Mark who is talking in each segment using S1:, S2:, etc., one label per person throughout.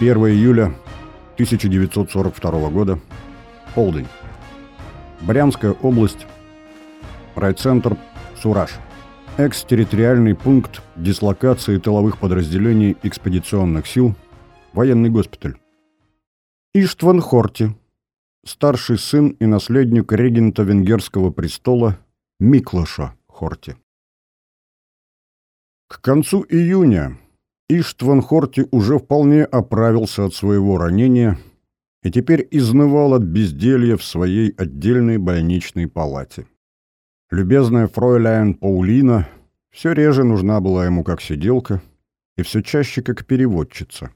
S1: 1 июля 1942 года. Полдень. Брянская область. Райцентр Сураж. Экстерриториальный пункт дислокации тыловых подразделений экспедиционных сил. Военный госпиталь. Иштван Хорти. Старший сын и наследник регента венгерского престола Миклаша Хорти. К концу июня Иштван Хорти уже вполне оправился от своего ранения и теперь изнывал от безделья в своей отдельной больничной палате. Любезная фройляйн Паулина все реже нужна была ему как сиделка и все чаще как переводчица.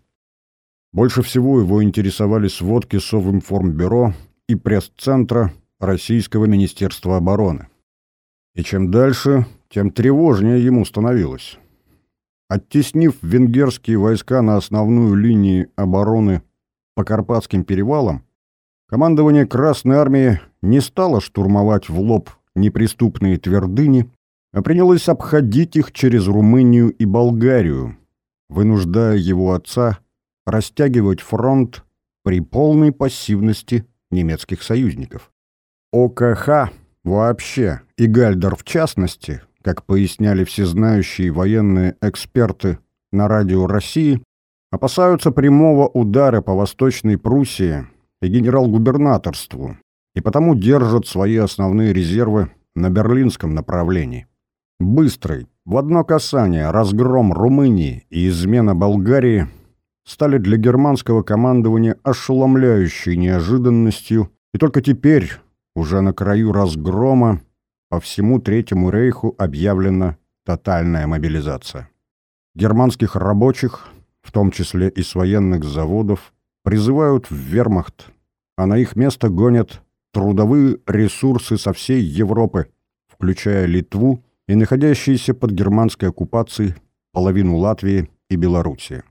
S1: Больше всего его интересовали сводки Совинформбюро и пресс-центра Российского Министерства обороны. И чем дальше, тем тревожнее ему становилось. Оттеснив венгерские войска на основную линию обороны по Карпатским перевалам, командование Красной Армии не стало штурмовать в лоб неприступные твердыни, а принялось обходить их через Румынию и Болгарию, вынуждая его отца растягивать фронт при полной пассивности немецких союзников. ОКХ вообще и Гальдер в частности – как поясняли всезнающие военные эксперты на радио России, опасаются прямого удара по Восточной Пруссии и генерал-губернаторству, и потому держат свои основные резервы на берлинском направлении. Быстрый, в одно касание, разгром Румынии и измена Болгарии стали для германского командования ошеломляющей неожиданностью, и только теперь, уже на краю разгрома, по всему Третьему рейху объявлена тотальная мобилизация. Германских рабочих, в том числе и с военных заводов, призывают в вермахт, а на их место гонят трудовые ресурсы со всей Европы, включая Литву и находящиеся под германской оккупацией половину Латвии и Белоруссии.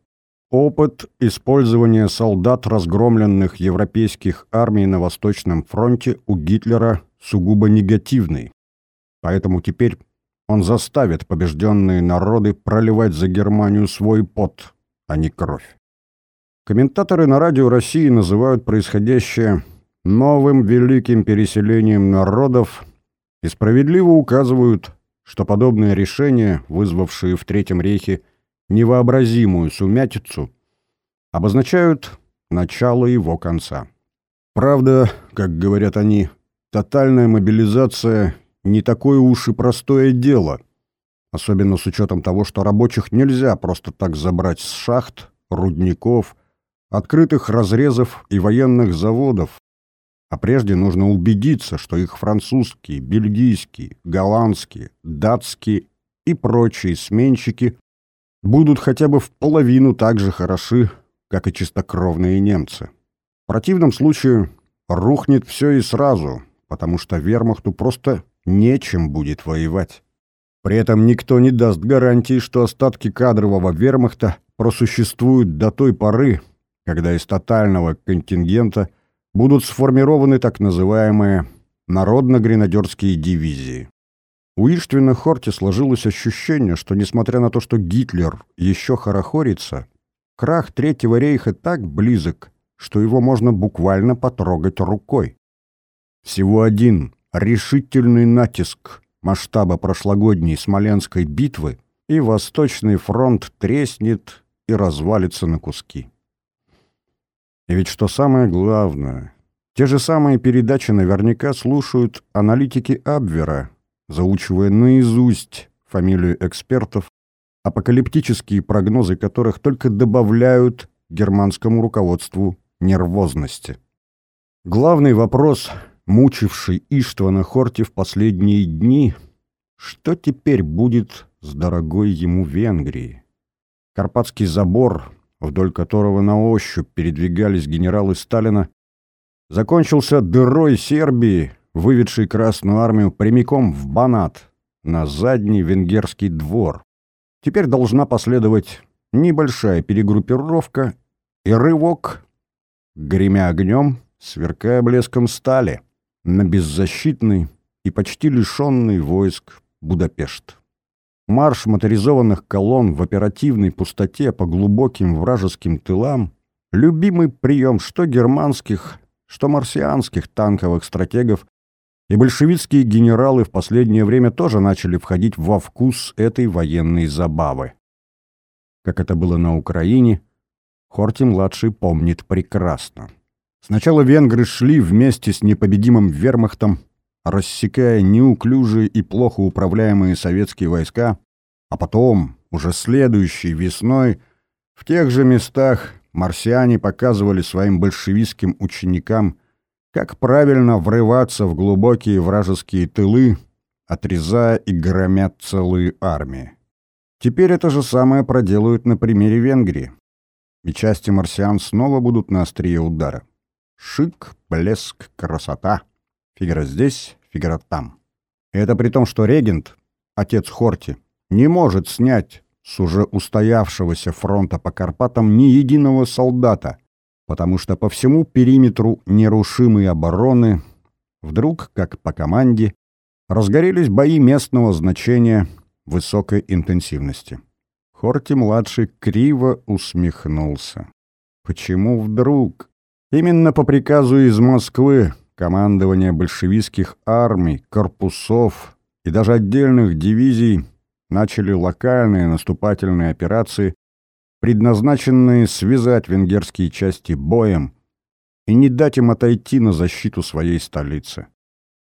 S1: Опыт использования солдат разгромленных европейских армий на Восточном фронте у Гитлера сугубо негативный, Поэтому теперь он заставит побежденные народы проливать за Германию свой пот, а не кровь. Комментаторы на радио России называют происходящее новым великим переселением народов и справедливо указывают, что подобные решения, вызвавшие в Третьем рейхе невообразимую сумятицу, обозначают начало его конца. Правда, как говорят они, тотальная мобилизация не такое уж и простое дело, особенно с учетом того, что рабочих нельзя просто так забрать с шахт, рудников, открытых разрезов и военных заводов, а прежде нужно убедиться, что их французские, бельгийские, голландские, датские и прочие сменщики будут хотя бы в половину так же хороши, как и чистокровные немцы. В противном случае рухнет все и сразу, потому что вермахту просто нечем будет воевать. При этом никто не даст гарантии, что остатки кадрового вермахта просуществуют до той поры, когда из тотального контингента будут сформированы так называемые народно-гренадерские дивизии. У Иштвина Хорти сложилось ощущение, что несмотря на то, что Гитлер еще хорохорится, крах Третьего рейха так близок, что его можно буквально потрогать рукой. Всего один решительный натиск масштаба прошлогодней Смоленской битвы, и Восточный фронт треснет и развалится на куски. И ведь что самое главное, те же самые передачи наверняка слушают аналитики Абвера, заучивая наизусть фамилию экспертов, апокалиптические прогнозы которых только добавляют германскому руководству нервозности. Главный вопрос мучивший Иштвана Хорти в последние дни, что теперь будет с дорогой ему Венгрией? Карпатский забор, вдоль которого на ощупь передвигались генералы Сталина, закончился дырой Сербии, выведшей Красную Армию прямиком в Банат, на задний венгерский двор. Теперь должна последовать небольшая перегруппировка и рывок, гремя огнем, сверкая блеском стали на беззащитный и почти лишенный войск Будапешт. Марш моторизованных колонн в оперативной пустоте по глубоким вражеским тылам любимый прием что германских, что марсианских танковых стратегов, и большевистские генералы в последнее время тоже начали входить во вкус этой военной забавы. Как это было на Украине, Хорти-младший помнит прекрасно. Сначала венгры шли вместе с непобедимым вермахтом, рассекая неуклюжие и плохо управляемые советские войска, а потом, уже следующей весной, в тех же местах марсиане показывали своим большевистским ученикам, как правильно врываться в глубокие вражеские тылы, отрезая и громя целые армии. Теперь это же самое проделают на примере Венгрии. И части марсиан снова будут на острие удара. Шик, блеск, красота. Фигура здесь, фигура там. И это при том, что регент, отец Хорти, не может снять с уже устоявшегося фронта по Карпатам ни единого солдата, потому что по всему периметру нерушимой обороны вдруг, как по команде, разгорелись бои местного значения высокой интенсивности. Хорти-младший криво усмехнулся. Почему вдруг? Именно по приказу из Москвы командование большевистских армий, корпусов и даже отдельных дивизий начали локальные наступательные операции, предназначенные связать венгерские части боем и не дать им отойти на защиту своей столицы.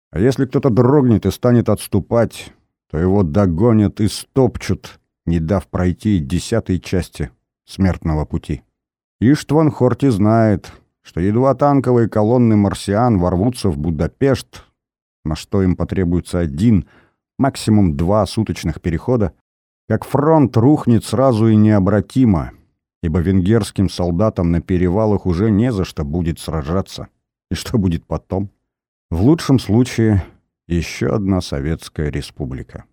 S1: А если кто-то дрогнет и станет отступать, то его догонят и стопчут, не дав пройти десятой части смертного пути. Иштван Хорти знает, что едва танковые колонны марсиан ворвутся в Будапешт, на что им потребуется один – максимум два суточных перехода, как фронт рухнет сразу и необратимо, ибо венгерским солдатам на перевалах уже не за что будет сражаться. И что будет потом? В лучшем случае еще одна советская республика.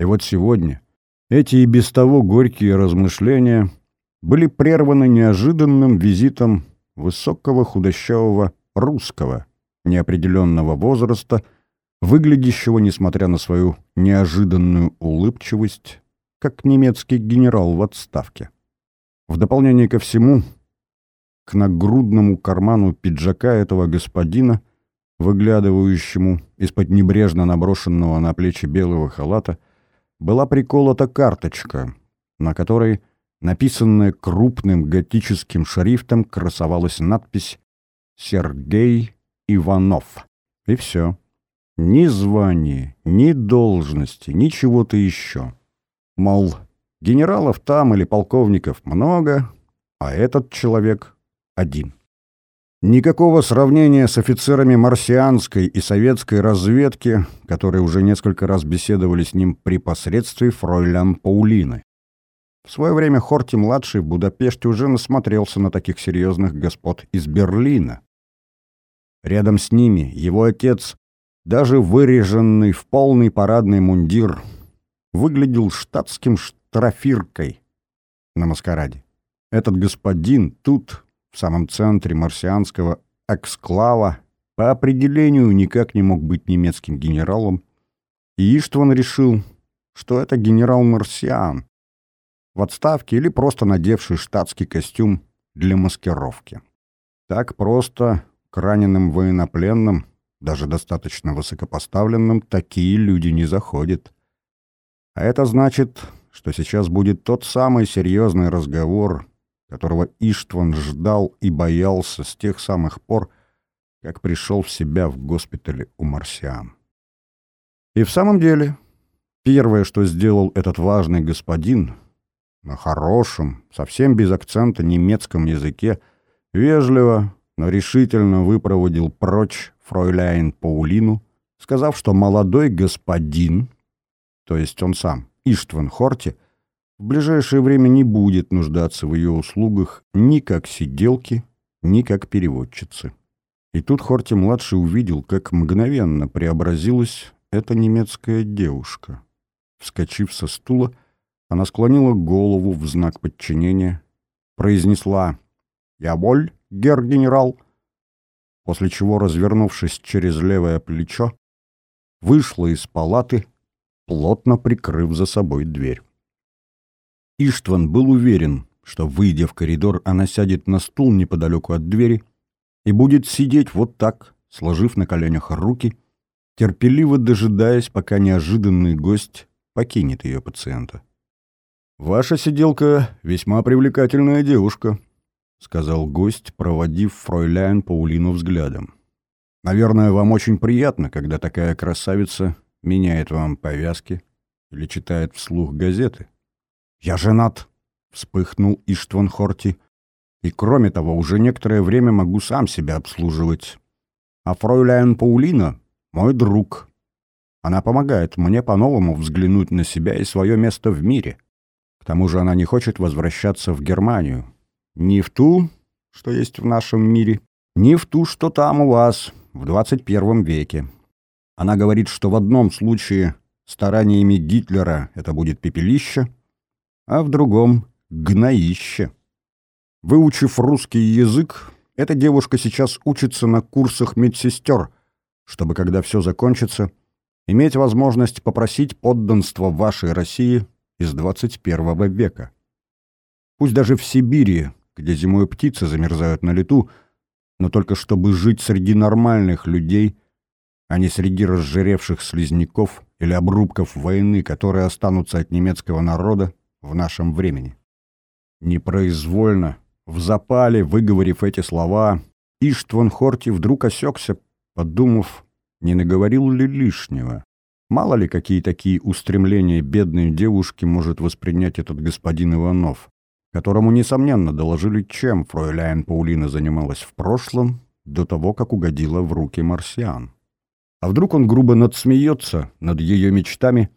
S1: И вот сегодня эти и без того горькие размышления были прерваны неожиданным визитом высокого худощавого русского неопределенного возраста – выглядящего, несмотря на свою неожиданную улыбчивость, как немецкий генерал в отставке. В дополнение ко всему, к нагрудному карману пиджака этого господина, выглядывающему из-под небрежно наброшенного на плечи белого халата, была приколота карточка, на которой, написанная крупным готическим шрифтом, красовалась надпись «Сергей Иванов». И все. Ни звания, ни должности, ничего-то еще. Мол, генералов там или полковников много, а этот человек один. Никакого сравнения с офицерами марсианской и советской разведки, которые уже несколько раз беседовали с ним при посредстве фройлян Паулины. В свое время Хорти-младший в Будапеште уже насмотрелся на таких серьезных господ из Берлина. Рядом с ними его отец даже выреженный в полный парадный мундир, выглядел штатским штрафиркой на маскараде. Этот господин тут, в самом центре марсианского эксклава, по определению никак не мог быть немецким генералом, и Иштван решил, что это генерал-марсиан, в отставке или просто надевший штатский костюм для маскировки. Так просто к раненым военнопленным даже достаточно высокопоставленным, такие люди не заходят. А это значит, что сейчас будет тот самый серьезный разговор, которого Иштван ждал и боялся с тех самых пор, как пришел в себя в госпитале у марсиан. И в самом деле, первое, что сделал этот важный господин, на хорошем, совсем без акцента немецком языке, вежливо, но решительно выпроводил прочь фройляйн Паулину, сказав, что молодой господин, то есть он сам, Иштван Хорти, в ближайшее время не будет нуждаться в ее услугах ни как сиделки, ни как переводчицы. И тут Хорти-младший увидел, как мгновенно преобразилась эта немецкая девушка. Вскочив со стула, она склонила голову в знак подчинения, произнесла «Я боль, гер-генерал», после чего, развернувшись через левое плечо, вышла из палаты, плотно прикрыв за собой дверь. Иштван был уверен, что, выйдя в коридор, она сядет на стул неподалеку от двери и будет сидеть вот так, сложив на коленях руки, терпеливо дожидаясь, пока неожиданный гость покинет ее пациента. «Ваша сиделка весьма привлекательная девушка», — сказал гость, проводив фройляйн Паулину взглядом. «Наверное, вам очень приятно, когда такая красавица меняет вам повязки или читает вслух газеты». «Я женат», — вспыхнул Иштван Хорти. «И кроме того, уже некоторое время могу сам себя обслуживать. А фройляйн Паулина — мой друг. Она помогает мне по-новому взглянуть на себя и свое место в мире. Тому же она не хочет возвращаться в Германию. Ни в ту, что есть в нашем мире, ни в ту, что там у вас, в 21 веке. Она говорит, что в одном случае стараниями Гитлера это будет пепелище, а в другом — гноище. Выучив русский язык, эта девушка сейчас учится на курсах медсестер, чтобы, когда все закончится, иметь возможность попросить подданство вашей России из 21 века. Пусть даже в Сибири, где зимой птицы замерзают на лету, но только чтобы жить среди нормальных людей, а не среди разжиревших слизняков или обрубков войны, которые останутся от немецкого народа в нашем времени. Непроизвольно, в запале, выговорив эти слова, Иштван Хорти вдруг осекся, подумав, не наговорил ли лишнего. Мало ли, какие такие устремления бедной девушки может воспринять этот господин Иванов, которому, несомненно, доложили, чем фройляйн Паулина занималась в прошлом, до того, как угодила в руки марсиан. А вдруг он грубо надсмеется над ее мечтами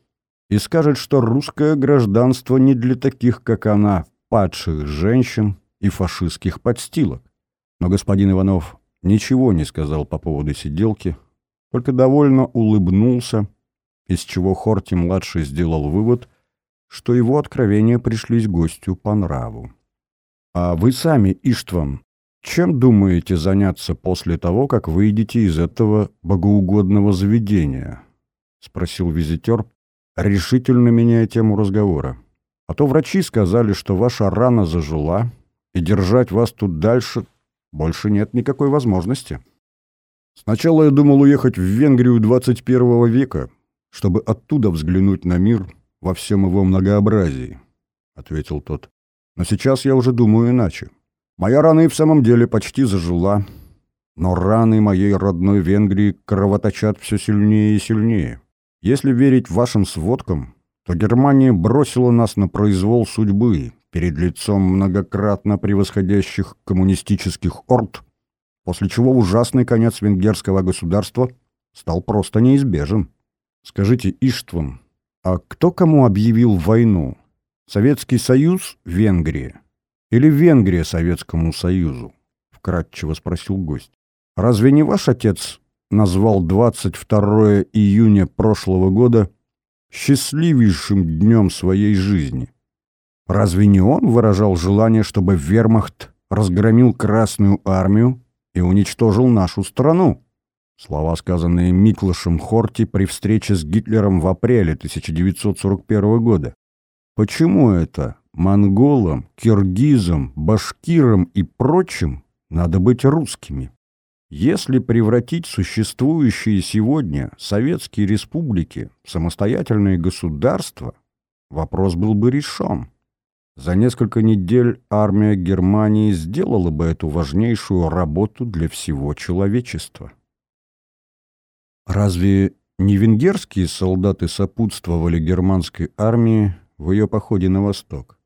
S1: и скажет, что русское гражданство не для таких, как она, падших женщин и фашистских подстилок. Но господин Иванов ничего не сказал по поводу сиделки, только довольно улыбнулся, из чего Хорти-младший сделал вывод, что его откровения пришлись гостю по нраву. «А вы сами, Иштван, чем думаете заняться после того, как выйдете из этого богоугодного заведения?» — спросил визитер, решительно меняя тему разговора. «А то врачи сказали, что ваша рана зажила, и держать вас тут дальше больше нет никакой возможности». Сначала я думал уехать в Венгрию 21 века, чтобы оттуда взглянуть на мир во всем его многообразии, — ответил тот. Но сейчас я уже думаю иначе. Моя рана и в самом деле почти зажила, но раны моей родной Венгрии кровоточат все сильнее и сильнее. Если верить вашим сводкам, то Германия бросила нас на произвол судьбы перед лицом многократно превосходящих коммунистических орд, после чего ужасный конец венгерского государства стал просто неизбежен. Скажите, Иштван, а кто кому объявил войну? Советский Союз — Венгрия? Или Венгрия Советскому Союзу? Вкратчиво спросил гость. Разве не ваш отец назвал 22 июня прошлого года счастливейшим днем своей жизни? Разве не он выражал желание, чтобы вермахт разгромил Красную армию и уничтожил нашу страну. Слова, сказанные Миклашем Хорти при встрече с Гитлером в апреле 1941 года. Почему это монголам, киргизам, башкирам и прочим надо быть русскими? Если превратить существующие сегодня советские республики в самостоятельные государства, вопрос был бы решен. За несколько недель армия Германии сделала бы эту важнейшую работу для всего человечества. Разве не венгерские солдаты сопутствовали германской армии в ее походе на восток?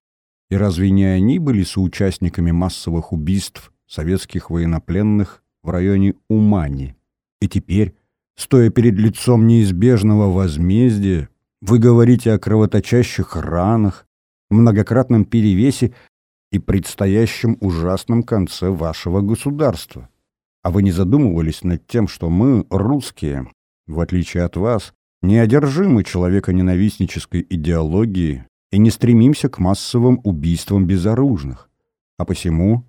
S1: И разве не они были соучастниками массовых убийств советских военнопленных в районе Умани? И теперь, стоя перед лицом неизбежного возмездия, вы говорите о кровоточащих ранах, многократном перевесе и предстоящем ужасном конце вашего государства. А вы не задумывались над тем, что мы, русские, в отличие от вас, не одержимы человеконенавистнической идеологией и не стремимся к массовым убийствам безоружных. А посему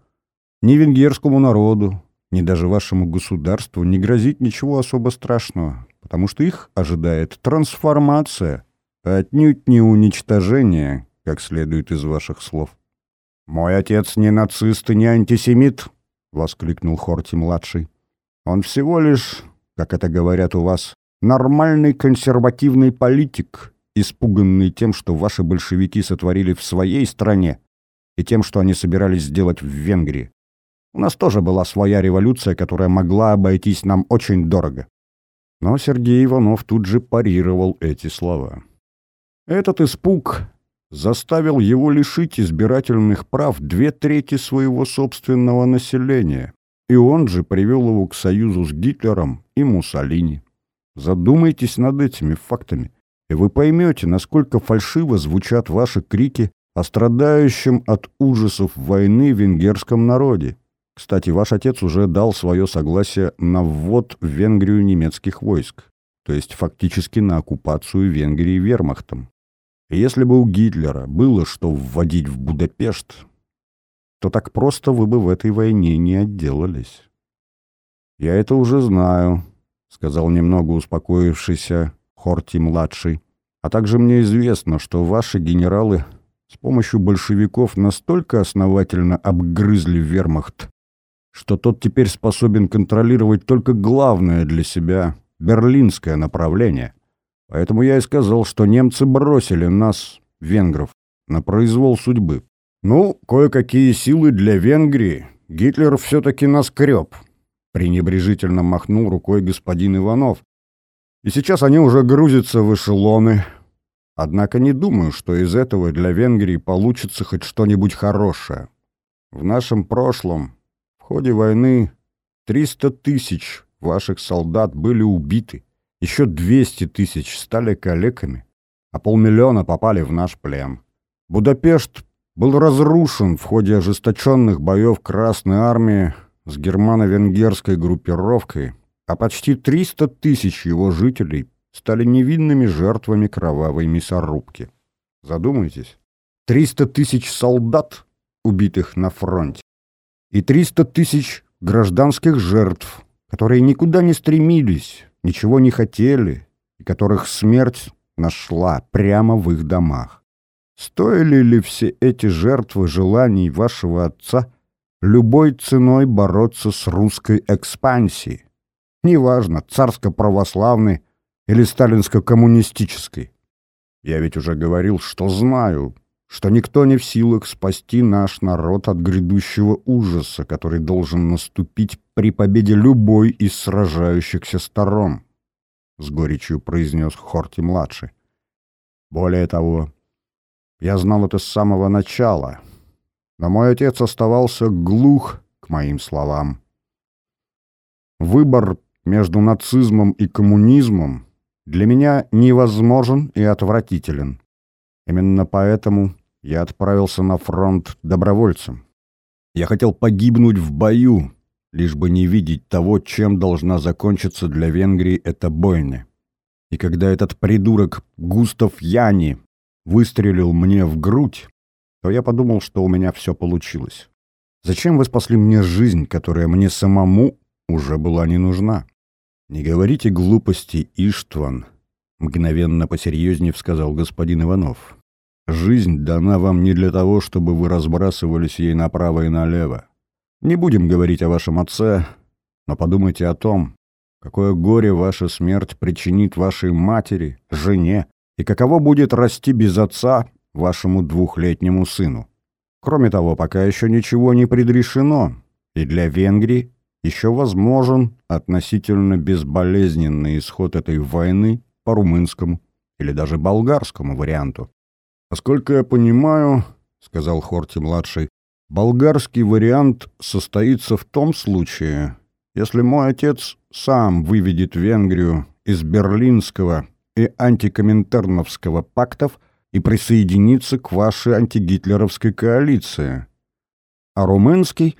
S1: ни венгерскому народу, ни даже вашему государству не грозит ничего особо страшного, потому что их ожидает трансформация, а отнюдь не уничтожение, как следует из ваших слов. «Мой отец не нацист и не антисемит», — воскликнул Хорти-младший. «Он всего лишь, как это говорят у вас, нормальный консервативный политик, испуганный тем, что ваши большевики сотворили в своей стране, и тем, что они собирались сделать в Венгрии. У нас тоже была своя революция, которая могла обойтись нам очень дорого». Но Сергей Иванов тут же парировал эти слова. Этот испуг заставил его лишить избирательных прав две трети своего собственного населения, и он же привел его к союзу с Гитлером и Муссолини. Задумайтесь над этими фактами, и вы поймете, насколько фальшиво звучат ваши крики о страдающем от ужасов войны венгерском народе. Кстати, ваш отец уже дал свое согласие на ввод в Венгрию немецких войск, то есть фактически на оккупацию Венгрии вермахтом. Если бы у Гитлера было что вводить в Будапешт, то так просто вы бы в этой войне не отделались. «Я это уже знаю», — сказал немного успокоившийся Хорти-младший. «А также мне известно, что ваши генералы с помощью большевиков настолько основательно обгрызли вермахт, что тот теперь способен контролировать только главное для себя — берлинское направление. Поэтому я и сказал, что немцы бросили нас, венгров, на произвол судьбы. Ну, кое-какие силы для Венгрии Гитлер все-таки наскреб, пренебрежительно махнул рукой господин Иванов. И сейчас они уже грузятся в эшелоны. Однако не думаю, что из этого для Венгрии получится хоть что-нибудь хорошее. В нашем прошлом, в ходе войны, 300 тысяч ваших солдат были убиты. Еще 200 тысяч стали калеками, а полмиллиона попали в наш плен. Будапешт был разрушен в ходе ожесточенных боев Красной Армии с германо-венгерской группировкой, а почти 300 тысяч его жителей стали невинными жертвами кровавой мясорубки. Задумайтесь, 300 тысяч солдат, убитых на фронте, и 300 тысяч гражданских жертв, которые никуда не стремились, ничего не хотели и которых смерть нашла прямо в их домах. Стоили ли все эти жертвы желаний вашего отца любой ценой бороться с русской экспансией? Неважно, царско-православной или сталинско-коммунистической. Я ведь уже говорил, что знаю, что никто не в силах спасти наш народ от грядущего ужаса, который должен наступить при победе любой из сражающихся сторон, — с горечью произнес Хорти-младший. Более того, я знал это с самого начала, но мой отец оставался глух к моим словам. Выбор между нацизмом и коммунизмом для меня невозможен и отвратителен. Именно поэтому я отправился на фронт добровольцем. Я хотел погибнуть в бою, лишь бы не видеть того, чем должна закончиться для Венгрии эта бойня. И когда этот придурок Густав Яни выстрелил мне в грудь, то я подумал, что у меня все получилось. Зачем вы спасли мне жизнь, которая мне самому уже была не нужна? Не говорите глупости, Иштван, мгновенно посерьезнее сказал господин Иванов. Жизнь дана вам не для того, чтобы вы разбрасывались ей направо и налево. Не будем говорить о вашем отце, но подумайте о том, какое горе ваша смерть причинит вашей матери, жене, и каково будет расти без отца вашему двухлетнему сыну. Кроме того, пока еще ничего не предрешено, и для Венгрии еще возможен относительно безболезненный исход этой войны по румынскому или даже болгарскому варианту. «Насколько я понимаю, — сказал Хорти-младший, — болгарский вариант состоится в том случае, если мой отец сам выведет Венгрию из Берлинского и антикоминтерновского пактов и присоединится к вашей антигитлеровской коалиции, а румынский,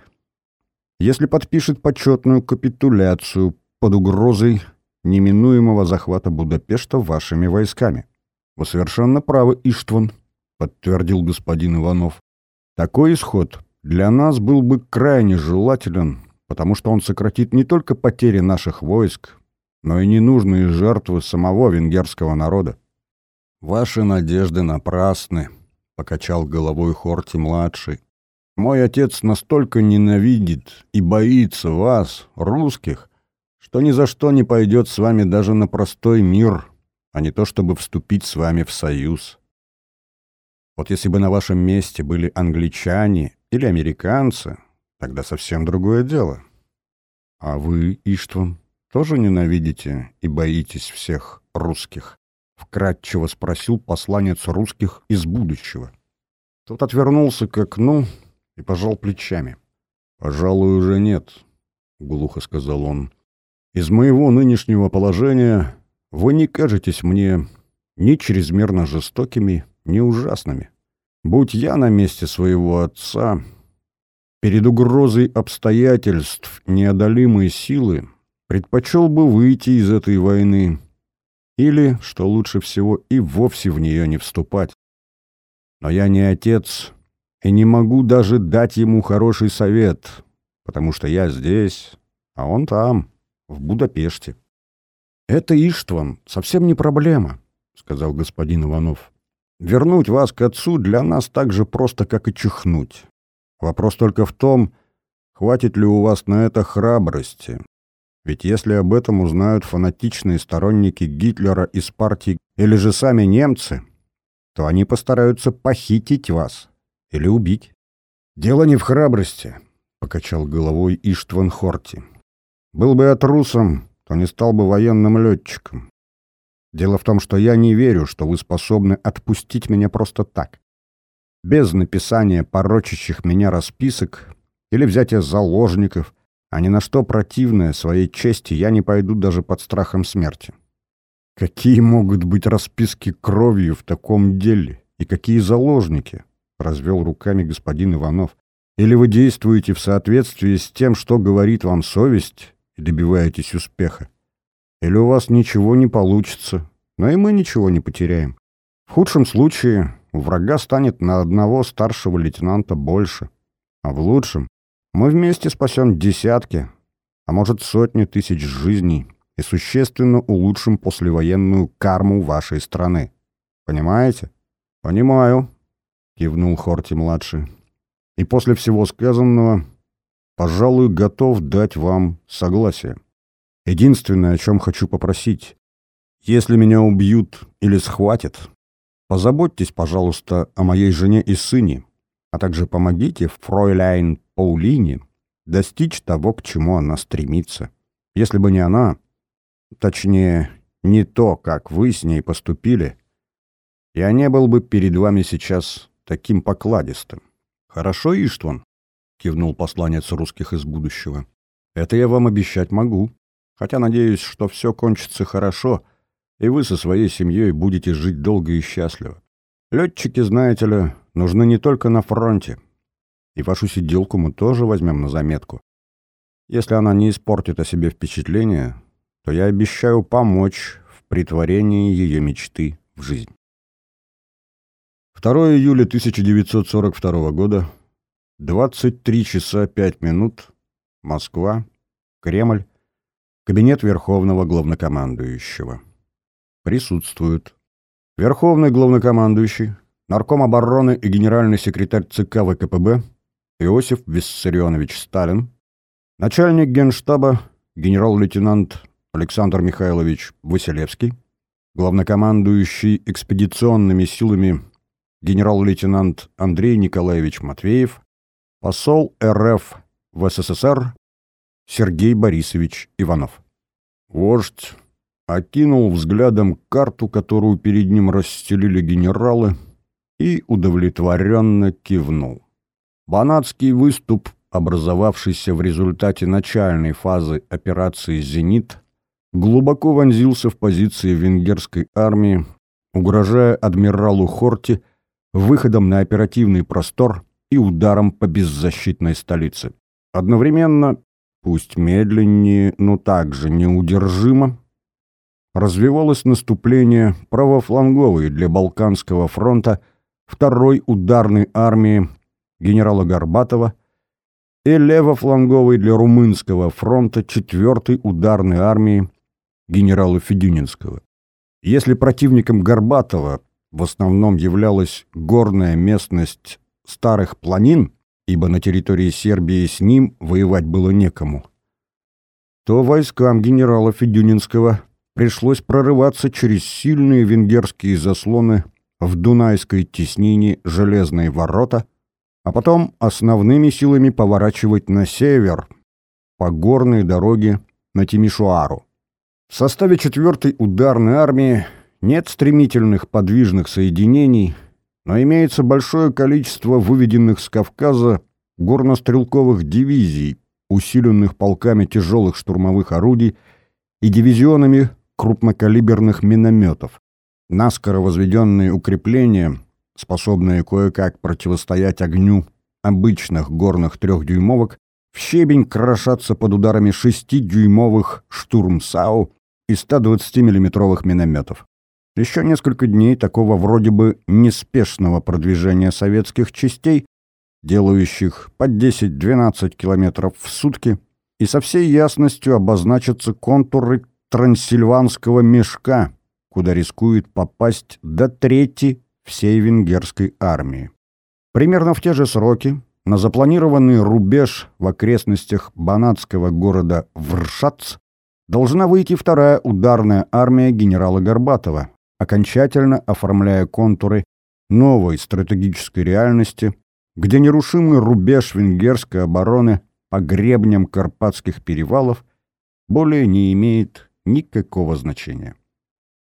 S1: если подпишет почетную капитуляцию под угрозой неминуемого захвата Будапешта вашими войсками. Вы совершенно правы, Иштван, — подтвердил господин Иванов. «Такой исход для нас был бы крайне желателен, потому что он сократит не только потери наших войск, но и ненужные жертвы самого венгерского народа». «Ваши надежды напрасны», — покачал головой Хорти-младший. Мой отец настолько ненавидит и боится вас, русских, что ни за что не пойдет с вами даже на простой мир, а не то чтобы вступить с вами в союз. Вот если бы на вашем месте были англичане или американцы, тогда совсем другое дело. А вы, Иштван, тоже ненавидите и боитесь всех русских? Вкратчиво спросил посланец русских из будущего. Тот отвернулся к окну и пожал плечами. «Пожалуй, уже нет», — глухо сказал он. «Из моего нынешнего положения вы не кажетесь мне ни чрезмерно жестокими, ни ужасными. Будь я на месте своего отца, перед угрозой обстоятельств неодолимой силы предпочел бы выйти из этой войны или, что лучше всего, и вовсе в нее не вступать. Но я не отец и не могу даже дать ему хороший совет, потому что я здесь, а он там, в Будапеште. «Это Иштван, совсем не проблема», — сказал господин Иванов. «Вернуть вас к отцу для нас так же просто, как и чихнуть. Вопрос только в том, хватит ли у вас на это храбрости. Ведь если об этом узнают фанатичные сторонники Гитлера из партии или же сами немцы, то они постараются похитить вас или убить». «Дело не в храбрости», — покачал головой Иштван Хорти. «Был бы я трусом, то не стал бы военным летчиком. Дело в том, что я не верю, что вы способны отпустить меня просто так. Без написания порочащих меня расписок или взятия заложников, а ни на что противное своей чести я не пойду даже под страхом смерти. Какие могут быть расписки кровью в таком деле? И какие заложники? Развел руками господин Иванов. Или вы действуете в соответствии с тем, что говорит вам совесть, и добиваетесь успеха. Или у вас ничего не получится, но и мы ничего не потеряем. В худшем случае у врага станет на одного старшего лейтенанта больше, а в лучшем мы вместе спасем десятки, а может сотни тысяч жизней и существенно улучшим послевоенную карму вашей страны. Понимаете? Понимаю, кивнул Хорти-младший. И после всего сказанного пожалуй, готов дать вам согласие. Единственное, о чем хочу попросить, если меня убьют или схватят, позаботьтесь, пожалуйста, о моей жене и сыне, а также помогите фройляйн Паулине достичь того, к чему она стремится. Если бы не она, точнее, не то, как вы с ней поступили, я не был бы перед вами сейчас таким покладистым. Хорошо, Иштван? — кивнул посланец русских из будущего. «Это я вам обещать могу. Хотя надеюсь, что все кончится хорошо, и вы со своей семьей будете жить долго и счастливо. Летчики, знаете ли, нужны не только на фронте. И вашу сиделку мы тоже возьмем на заметку. Если она не испортит о себе впечатление, то я обещаю помочь в притворении ее мечты в жизнь». 2 июля 1942 года 23 часа 5 минут. Москва. Кремль. Кабинет Верховного Главнокомандующего. Присутствуют. Верховный Главнокомандующий, Нарком обороны и генеральный секретарь ЦК ВКПБ Иосиф Виссарионович Сталин, начальник Генштаба генерал-лейтенант Александр Михайлович Василевский, главнокомандующий экспедиционными силами генерал-лейтенант Андрей Николаевич Матвеев, посол РФ в СССР Сергей Борисович Иванов. Вождь окинул взглядом карту, которую перед ним расстелили генералы, и удовлетворенно кивнул. Банатский выступ, образовавшийся в результате начальной фазы операции «Зенит», глубоко вонзился в позиции венгерской армии, угрожая адмиралу Хорти выходом на оперативный простор и ударом по беззащитной столице. Одновременно, пусть медленнее, но также неудержимо, развивалось наступление правофланговой для Балканского фронта второй ударной армии генерала Горбатова и левофланговой для Румынского фронта четвертой ударной армии генерала Федюнинского. Если противником Горбатова в основном являлась горная местность старых планин, ибо на территории Сербии с ним воевать было некому, то войскам генерала Федюнинского пришлось прорываться через сильные венгерские заслоны в Дунайской теснине Железные ворота, а потом основными силами поворачивать на север по горной дороге на Тимишуару. В составе 4-й ударной армии нет стремительных подвижных соединений, но имеется большое количество выведенных с Кавказа горнострелковых дивизий, усиленных полками тяжелых штурмовых орудий и дивизионами крупнокалиберных минометов. Наскоро возведенные укрепления, способные кое-как противостоять огню обычных горных трехдюймовок, в щебень крошатся под ударами шестидюймовых штурмсау и 120 миллиметровых минометов. Еще несколько дней такого вроде бы неспешного продвижения советских частей, делающих по 10-12 километров в сутки, и со всей ясностью обозначатся контуры трансильванского мешка, куда рискует попасть до трети всей венгерской армии. Примерно в те же сроки на запланированный рубеж в окрестностях банатского города Вршац должна выйти вторая ударная армия генерала Горбатова, окончательно оформляя контуры новой стратегической реальности, где нерушимый рубеж венгерской обороны по гребням Карпатских перевалов более не имеет никакого значения.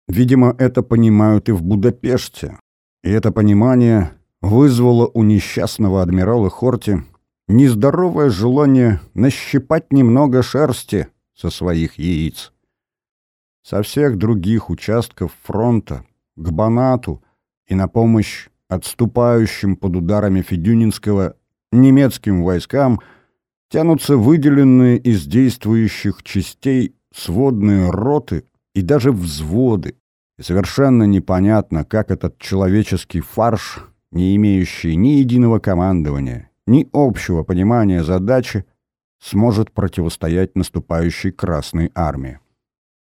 S1: Видимо, это понимают и в Будапеште, и это понимание вызвало у несчастного адмирала Хорти нездоровое желание нащипать немного шерсти со своих яиц. Со всех других участков фронта к Банату и на помощь отступающим под ударами Федюнинского немецким войскам тянутся выделенные из действующих частей сводные роты и даже взводы. И совершенно непонятно, как этот человеческий фарш, не имеющий ни единого командования, ни общего понимания задачи, сможет противостоять наступающей Красной Армии.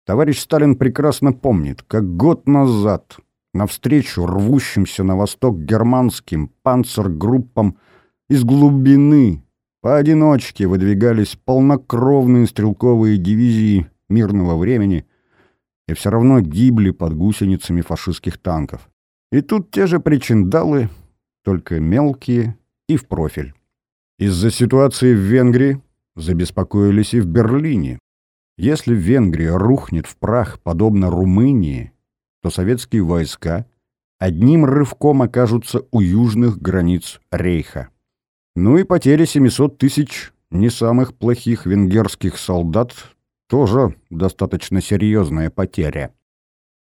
S1: Товарищ Сталин прекрасно помнит, как год назад навстречу рвущимся на восток германским панцергруппам из глубины поодиночке выдвигались полнокровные стрелковые дивизии мирного времени и все равно гибли под гусеницами фашистских танков. И тут те же причиндалы, только мелкие и в профиль. Из-за ситуации в Венгрии забеспокоились и в Берлине. Если Венгрия рухнет в прах, подобно Румынии, то советские войска одним рывком окажутся у южных границ Рейха. Ну и потеря 700 тысяч не самых плохих венгерских солдат тоже достаточно серьезная потеря.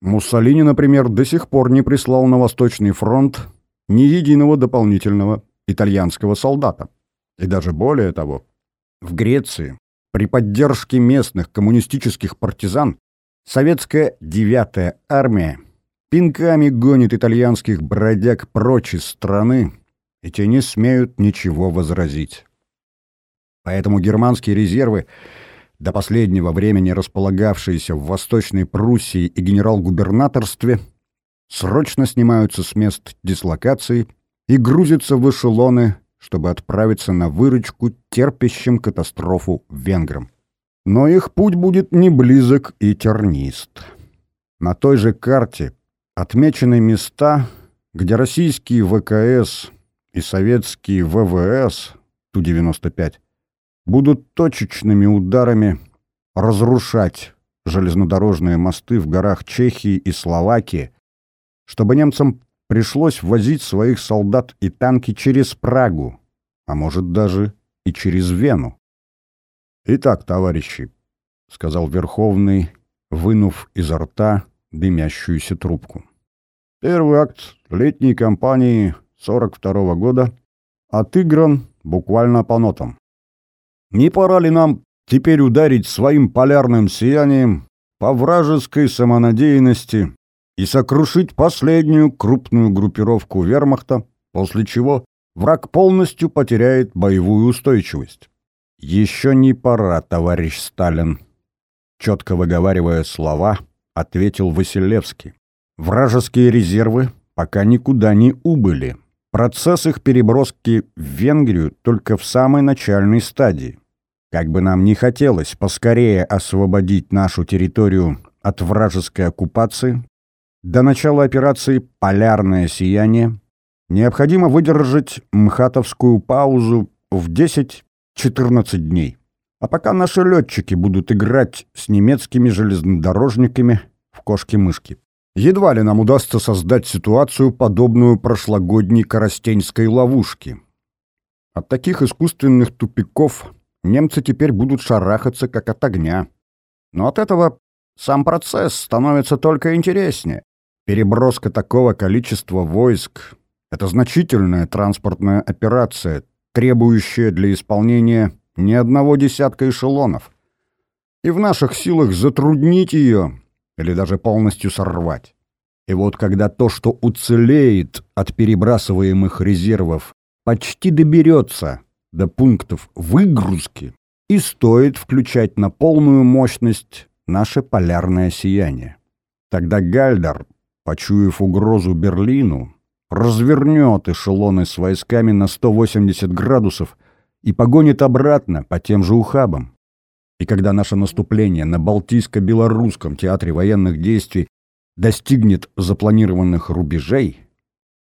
S1: Муссолини, например, до сих пор не прислал на Восточный фронт ни единого дополнительного итальянского солдата. И даже более того, в Греции при поддержке местных коммунистических партизан советская девятая армия пинками гонит итальянских бродяг прочь из страны, и те не смеют ничего возразить. Поэтому германские резервы, до последнего времени располагавшиеся в Восточной Пруссии и генерал-губернаторстве, срочно снимаются с мест дислокации и грузятся в эшелоны чтобы отправиться на выручку терпящим катастрофу венграм. Но их путь будет не близок и тернист. На той же карте отмечены места, где российские ВКС и советские ВВС Ту-95 будут точечными ударами разрушать железнодорожные мосты в горах Чехии и Словакии, чтобы немцам пришлось возить своих солдат и танки через Прагу, а может даже и через Вену. «Итак, товарищи», — сказал Верховный, вынув изо рта дымящуюся трубку. «Первый акт летней кампании 42 -го года отыгран буквально по нотам. Не пора ли нам теперь ударить своим полярным сиянием по вражеской самонадеянности и сокрушить последнюю крупную группировку вермахта, после чего враг полностью потеряет боевую устойчивость. «Еще не пора, товарищ Сталин», — четко выговаривая слова, ответил Василевский. «Вражеские резервы пока никуда не убыли. процесс их переброски в Венгрию только в самой начальной стадии. Как бы нам ни хотелось поскорее освободить нашу территорию от вражеской оккупации, до начала операции «Полярное сияние» необходимо выдержать мхатовскую паузу в 10-14 дней. А пока наши летчики будут играть с немецкими железнодорожниками в кошки-мышки. Едва ли нам удастся создать ситуацию, подобную прошлогодней Коростенской ловушке. От таких искусственных тупиков немцы теперь будут шарахаться, как от огня. Но от этого сам процесс становится только интереснее. Переброска такого количества войск — это значительная транспортная операция, требующая для исполнения ни одного десятка эшелонов. И в наших силах затруднить ее или даже полностью сорвать. И вот когда то, что уцелеет от перебрасываемых резервов, почти доберется до пунктов выгрузки, и стоит включать на полную мощность наше полярное сияние. Тогда Гальдер, почуяв угрозу Берлину, развернет эшелоны с войсками на 180 градусов и погонит обратно по тем же ухабам. И когда наше наступление на Балтийско-Белорусском театре военных действий достигнет запланированных рубежей,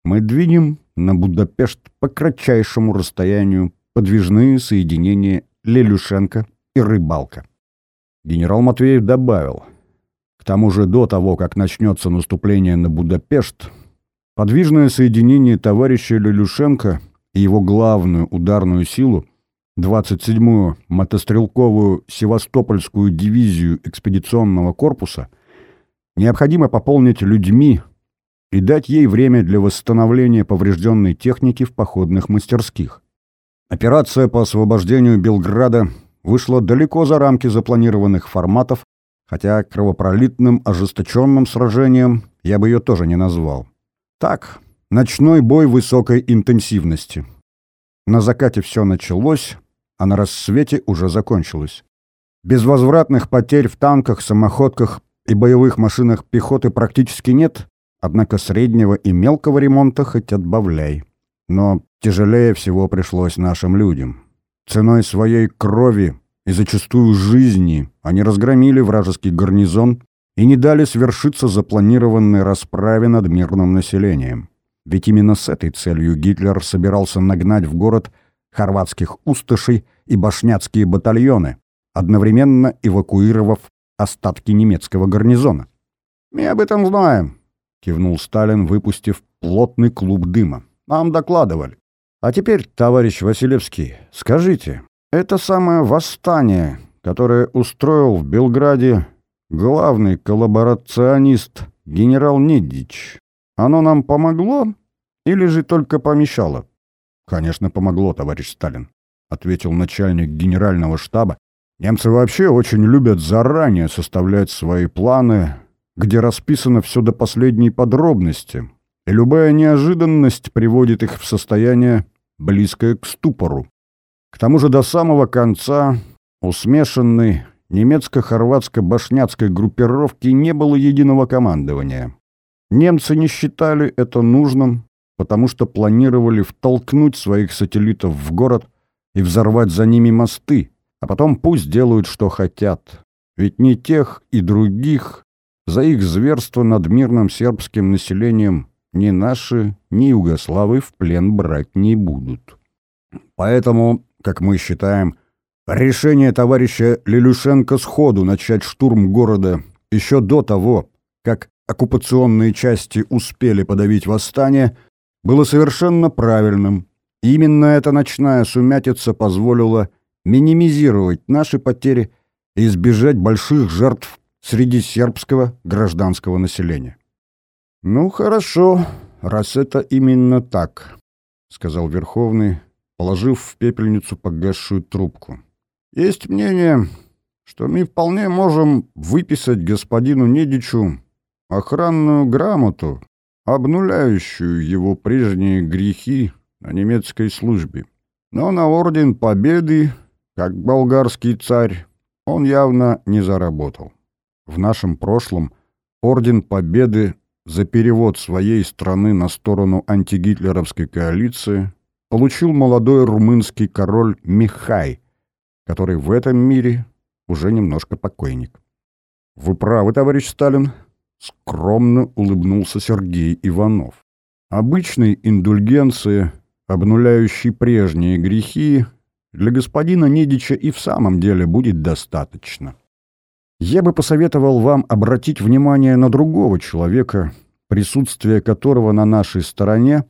S1: мы двинем на Будапешт по кратчайшему расстоянию подвижные соединения Лелюшенко и Рыбалка. Генерал Матвеев добавил, к тому же до того, как начнется наступление на Будапешт, подвижное соединение товарища Лелюшенко и его главную ударную силу, 27-ю мотострелковую Севастопольскую дивизию экспедиционного корпуса, необходимо пополнить людьми, и дать ей время для восстановления поврежденной техники в походных мастерских. Операция по освобождению Белграда вышла далеко за рамки запланированных форматов, хотя кровопролитным ожесточенным сражением я бы ее тоже не назвал. Так, ночной бой высокой интенсивности. На закате все началось, а на рассвете уже закончилось. Безвозвратных потерь в танках, самоходках и боевых машинах пехоты практически нет, Однако среднего и мелкого ремонта хоть отбавляй. Но тяжелее всего пришлось нашим людям. Ценой своей крови и зачастую жизни они разгромили вражеский гарнизон и не дали свершиться запланированной расправе над мирным населением. Ведь именно с этой целью Гитлер собирался нагнать в город хорватских усташей и башняцкие батальоны, одновременно эвакуировав остатки немецкого гарнизона. «Мы об этом знаем», кивнул Сталин, выпустив плотный клуб дыма. Нам докладывали. А теперь, товарищ Василевский, скажите, это самое восстание, которое устроил в Белграде главный коллаборационист генерал Недич, оно нам помогло или же только помешало? Конечно, помогло, товарищ Сталин, ответил начальник генерального штаба. Немцы вообще очень любят заранее составлять свои планы, где расписано все до последней подробности, и любая неожиданность приводит их в состояние, близкое к ступору. К тому же до самого конца у смешанной немецко-хорватско-башняцкой группировки не было единого командования. Немцы не считали это нужным, потому что планировали втолкнуть своих сателлитов в город и взорвать за ними мосты, а потом пусть делают, что хотят. Ведь ни тех и других за их зверство над мирным сербским населением ни наши, ни югославы в плен брать не будут. Поэтому, как мы считаем, решение товарища Лилюшенко сходу начать штурм города еще до того, как оккупационные части успели подавить восстание, было совершенно правильным. Именно эта ночная сумятица позволила минимизировать наши потери и избежать больших жертв среди сербского гражданского населения. «Ну, хорошо, раз это именно так», — сказал Верховный, положив в пепельницу погасшую трубку. «Есть мнение, что мы вполне можем выписать господину Недичу охранную грамоту, обнуляющую его прежние грехи на немецкой службе. Но на орден Победы, как болгарский царь, он явно не заработал. В нашем прошлом Орден Победы за перевод своей страны на сторону антигитлеровской коалиции получил молодой румынский король Михай, который в этом мире уже немножко покойник. «Вы правы, товарищ Сталин», — скромно улыбнулся Сергей Иванов. «Обычной индульгенции, обнуляющей прежние грехи, для господина Недича и в самом деле будет достаточно. Я бы посоветовал вам обратить внимание на другого человека, присутствие которого на нашей стороне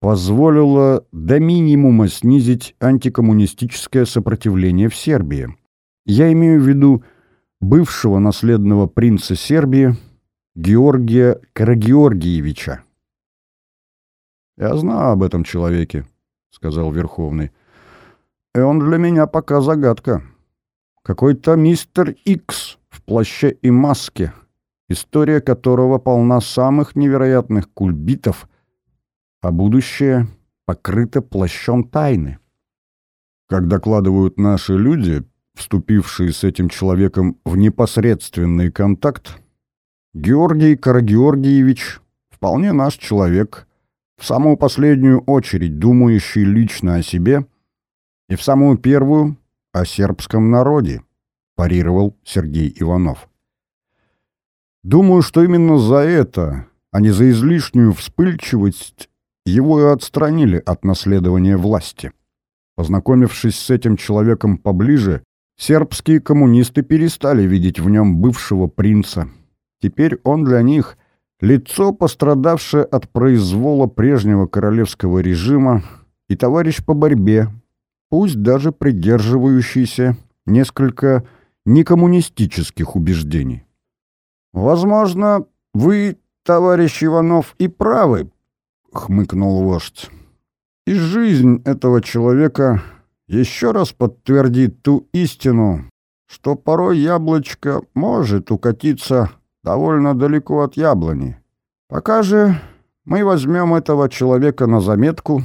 S1: позволило до минимума снизить антикоммунистическое сопротивление в Сербии. Я имею в виду бывшего наследного принца Сербии Георгия Карагеоргиевича. «Я знаю об этом человеке», — сказал Верховный. «И он для меня пока загадка. Какой-то мистер Икс в плаще и маске, история которого полна самых невероятных кульбитов, а будущее покрыто плащом тайны». Как докладывают наши люди, вступившие с этим человеком в непосредственный контакт, Георгий Карагеоргиевич вполне наш человек, в самую последнюю очередь думающий лично о себе и в самую первую о сербском народе, парировал Сергей Иванов. Думаю, что именно за это, а не за излишнюю вспыльчивость, его и отстранили от наследования власти. Познакомившись с этим человеком поближе, Сербские коммунисты перестали видеть в нем бывшего принца. Теперь он для них — лицо, пострадавшее от произвола прежнего королевского режима и товарищ по борьбе, пусть даже придерживающийся несколько некоммунистических убеждений. «Возможно, вы, товарищ Иванов, и правы», — хмыкнул вождь. «И жизнь этого человека — еще раз подтвердит ту истину, что порой яблочко может укатиться довольно далеко от яблони. Пока же мы возьмем этого человека на заметку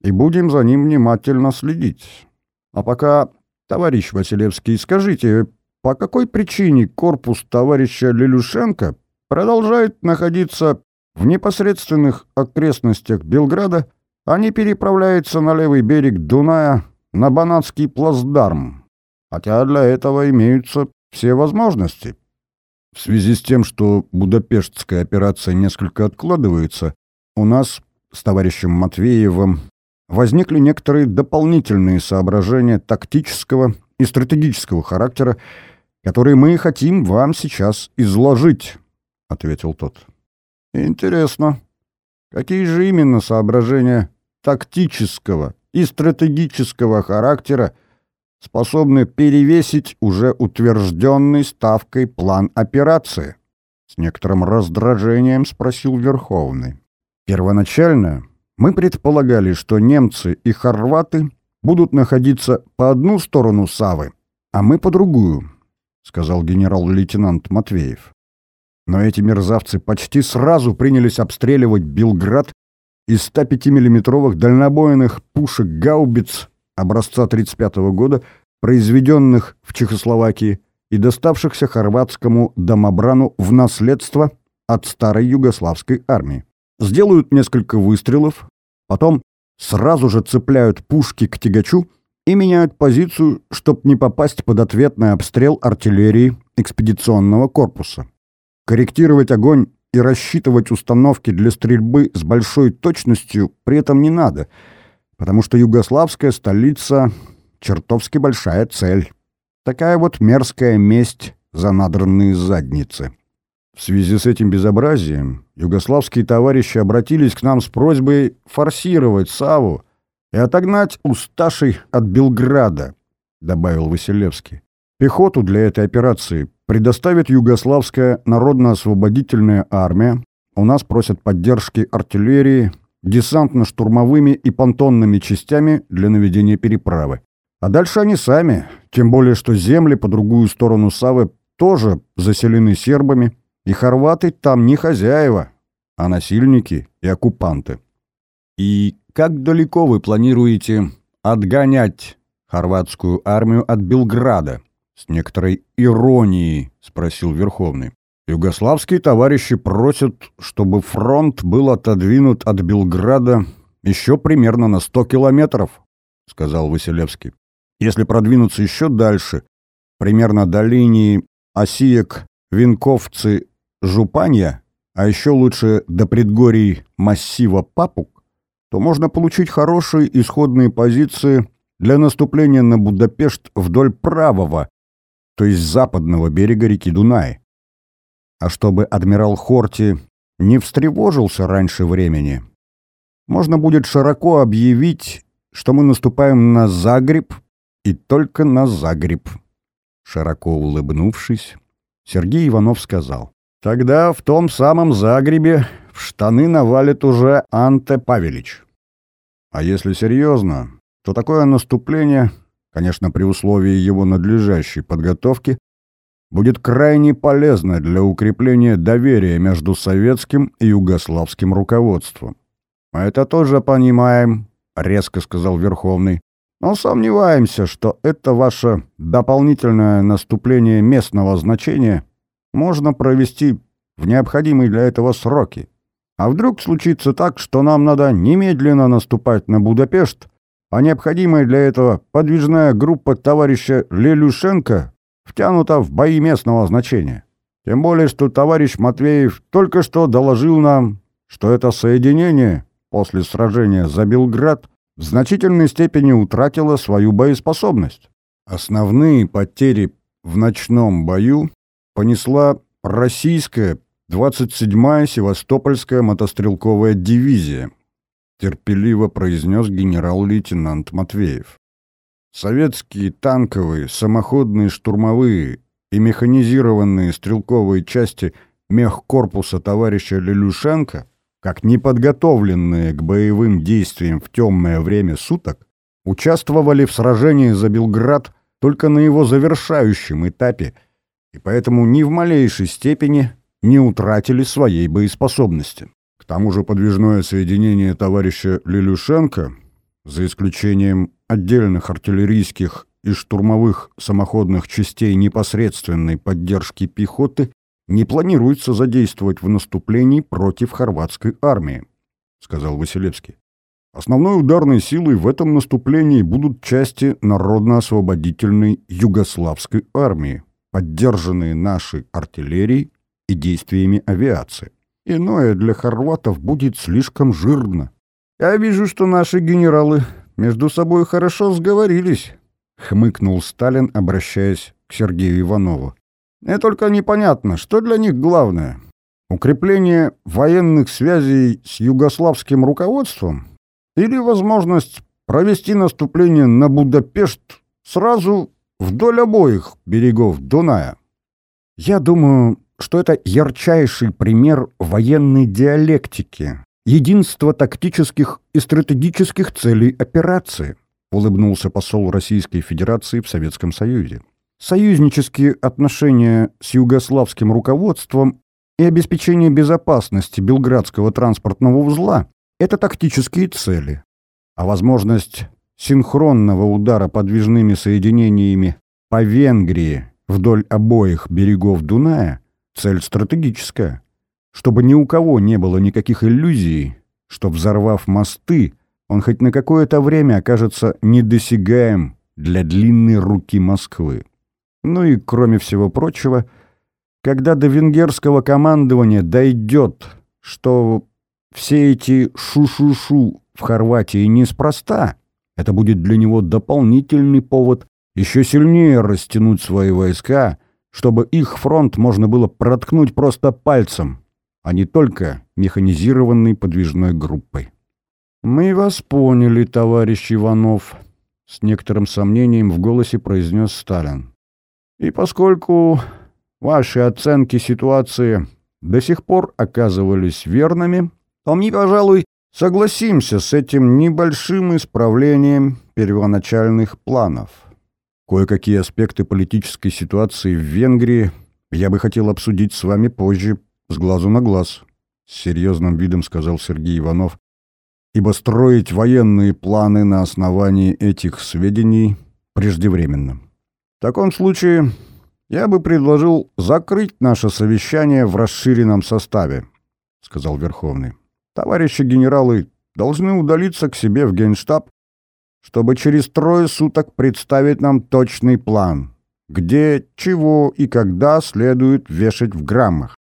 S1: и будем за ним внимательно следить. А пока, товарищ Василевский, скажите, по какой причине корпус товарища Лилюшенко продолжает находиться в непосредственных окрестностях Белграда, не переправляется на левый берег Дуная на Банатский плацдарм, хотя для этого имеются все возможности. В связи с тем, что Будапештская операция несколько откладывается, у нас с товарищем Матвеевым возникли некоторые дополнительные соображения тактического и стратегического характера, которые мы хотим вам сейчас изложить, — ответил тот. Интересно, какие же именно соображения тактического и стратегического характера способны перевесить уже утвержденный ставкой план операции? С некоторым раздражением спросил Верховный. Первоначально мы предполагали, что немцы и хорваты будут находиться по одну сторону Савы, а мы по другую, сказал генерал-лейтенант Матвеев. Но эти мерзавцы почти сразу принялись обстреливать Белград из 105 миллиметровых дальнобойных пушек «Гаубиц» образца 1935 года, произведенных в Чехословакии и доставшихся хорватскому домобрану в наследство от старой югославской армии. Сделают несколько выстрелов, потом сразу же цепляют пушки к тягачу и меняют позицию, чтобы не попасть под ответный обстрел артиллерии экспедиционного корпуса. Корректировать огонь и рассчитывать установки для стрельбы с большой точностью при этом не надо, потому что югославская столица — чертовски большая цель. Такая вот мерзкая месть за надранные задницы. В связи с этим безобразием югославские товарищи обратились к нам с просьбой форсировать Саву и отогнать усташей от Белграда, добавил Василевский. Пехоту для этой операции предоставит Югославская народно-освободительная армия. У нас просят поддержки артиллерии, десантно-штурмовыми и понтонными частями для наведения переправы. А дальше они сами, тем более что земли по другую сторону Савы тоже заселены сербами, и хорваты там не хозяева, а насильники и оккупанты. И как далеко вы планируете отгонять хорватскую армию от Белграда? С некоторой иронией спросил Верховный. Югославские товарищи просят, чтобы фронт был отодвинут от Белграда еще примерно на 100 километров, сказал Василевский. Если продвинуться еще дальше, примерно до линии Осиек, Винковцы, Жупанья, а еще лучше до предгорий массива Папук, то можно получить хорошие исходные позиции для наступления на Будапешт вдоль правого, то есть западного берега реки Дунай. А чтобы адмирал Хорти не встревожился раньше времени, можно будет широко объявить, что мы наступаем на Загреб и только на Загреб. Широко улыбнувшись, Сергей Иванов сказал, «Тогда в том самом Загребе в штаны навалит уже Анте Павелич. А если серьезно, то такое наступление, конечно, при условии его надлежащей подготовки, будет крайне полезно для укрепления доверия между советским и югославским руководством. «Мы это тоже понимаем», — резко сказал Верховный. «Но сомневаемся, что это ваше дополнительное наступление местного значения можно провести в необходимые для этого сроки. А вдруг случится так, что нам надо немедленно наступать на Будапешт, а необходимая для этого подвижная группа товарища Лелюшенко втянута в бои местного значения. Тем более, что товарищ Матвеев только что доложил нам, что это соединение после сражения за Белград в значительной степени утратило свою боеспособность. Основные потери в ночном бою понесла российская 27-я Севастопольская мотострелковая дивизия, терпеливо произнес генерал-лейтенант Матвеев. Советские танковые, самоходные штурмовые и механизированные стрелковые части мехкорпуса товарища Лелюшенко, как неподготовленные к боевым действиям в темное время суток, участвовали в сражении за Белград только на его завершающем этапе и поэтому ни в малейшей степени не утратили своей боеспособности. К тому же подвижное соединение товарища Лелюшенко, за исключением отдельных артиллерийских и штурмовых самоходных частей непосредственной поддержки пехоты не планируется задействовать в наступлении против хорватской армии, сказал Василевский. Основной ударной силой в этом наступлении будут части Народно-освободительной Югославской армии, поддержанные нашей артиллерией и действиями авиации. Иное для хорватов будет слишком жирно. Я вижу, что наши генералы между собой хорошо сговорились, хмыкнул Сталин, обращаясь к Сергею Иванову. Мне только непонятно, что для них главное? Укрепление военных связей с югославским руководством или возможность провести наступление на Будапешт сразу вдоль обоих берегов Дуная? Я думаю, что это ярчайший пример военной диалектики, единства тактических и стратегических целей операции, улыбнулся посол Российской Федерации в Советском Союзе. Союзнические отношения с югославским руководством и обеспечение безопасности Белградского транспортного узла – это тактические цели, а возможность синхронного удара подвижными соединениями по Венгрии вдоль обоих берегов Дуная – цель стратегическая чтобы ни у кого не было никаких иллюзий, что, взорвав мосты, он хоть на какое-то время окажется недосягаем для длинной руки Москвы. Ну и, кроме всего прочего, когда до венгерского командования дойдет, что все эти шу-шу-шу в Хорватии неспроста, это будет для него дополнительный повод еще сильнее растянуть свои войска, чтобы их фронт можно было проткнуть просто пальцем, а не только механизированной подвижной группой. «Мы вас поняли, товарищ Иванов», — с некоторым сомнением в голосе произнес Сталин. «И поскольку ваши оценки ситуации до сих пор оказывались верными, то мы, пожалуй, согласимся с этим небольшим исправлением первоначальных планов. Кое-какие аспекты политической ситуации в Венгрии я бы хотел обсудить с вами позже с глазу на глаз, — с серьезным видом сказал Сергей Иванов, ибо строить военные планы на основании этих сведений преждевременно. В таком случае я бы предложил закрыть наше совещание в расширенном составе, сказал Верховный. Товарищи генералы должны удалиться к себе в генштаб, чтобы через трое суток представить нам точный план, где, чего и когда следует вешать в граммах.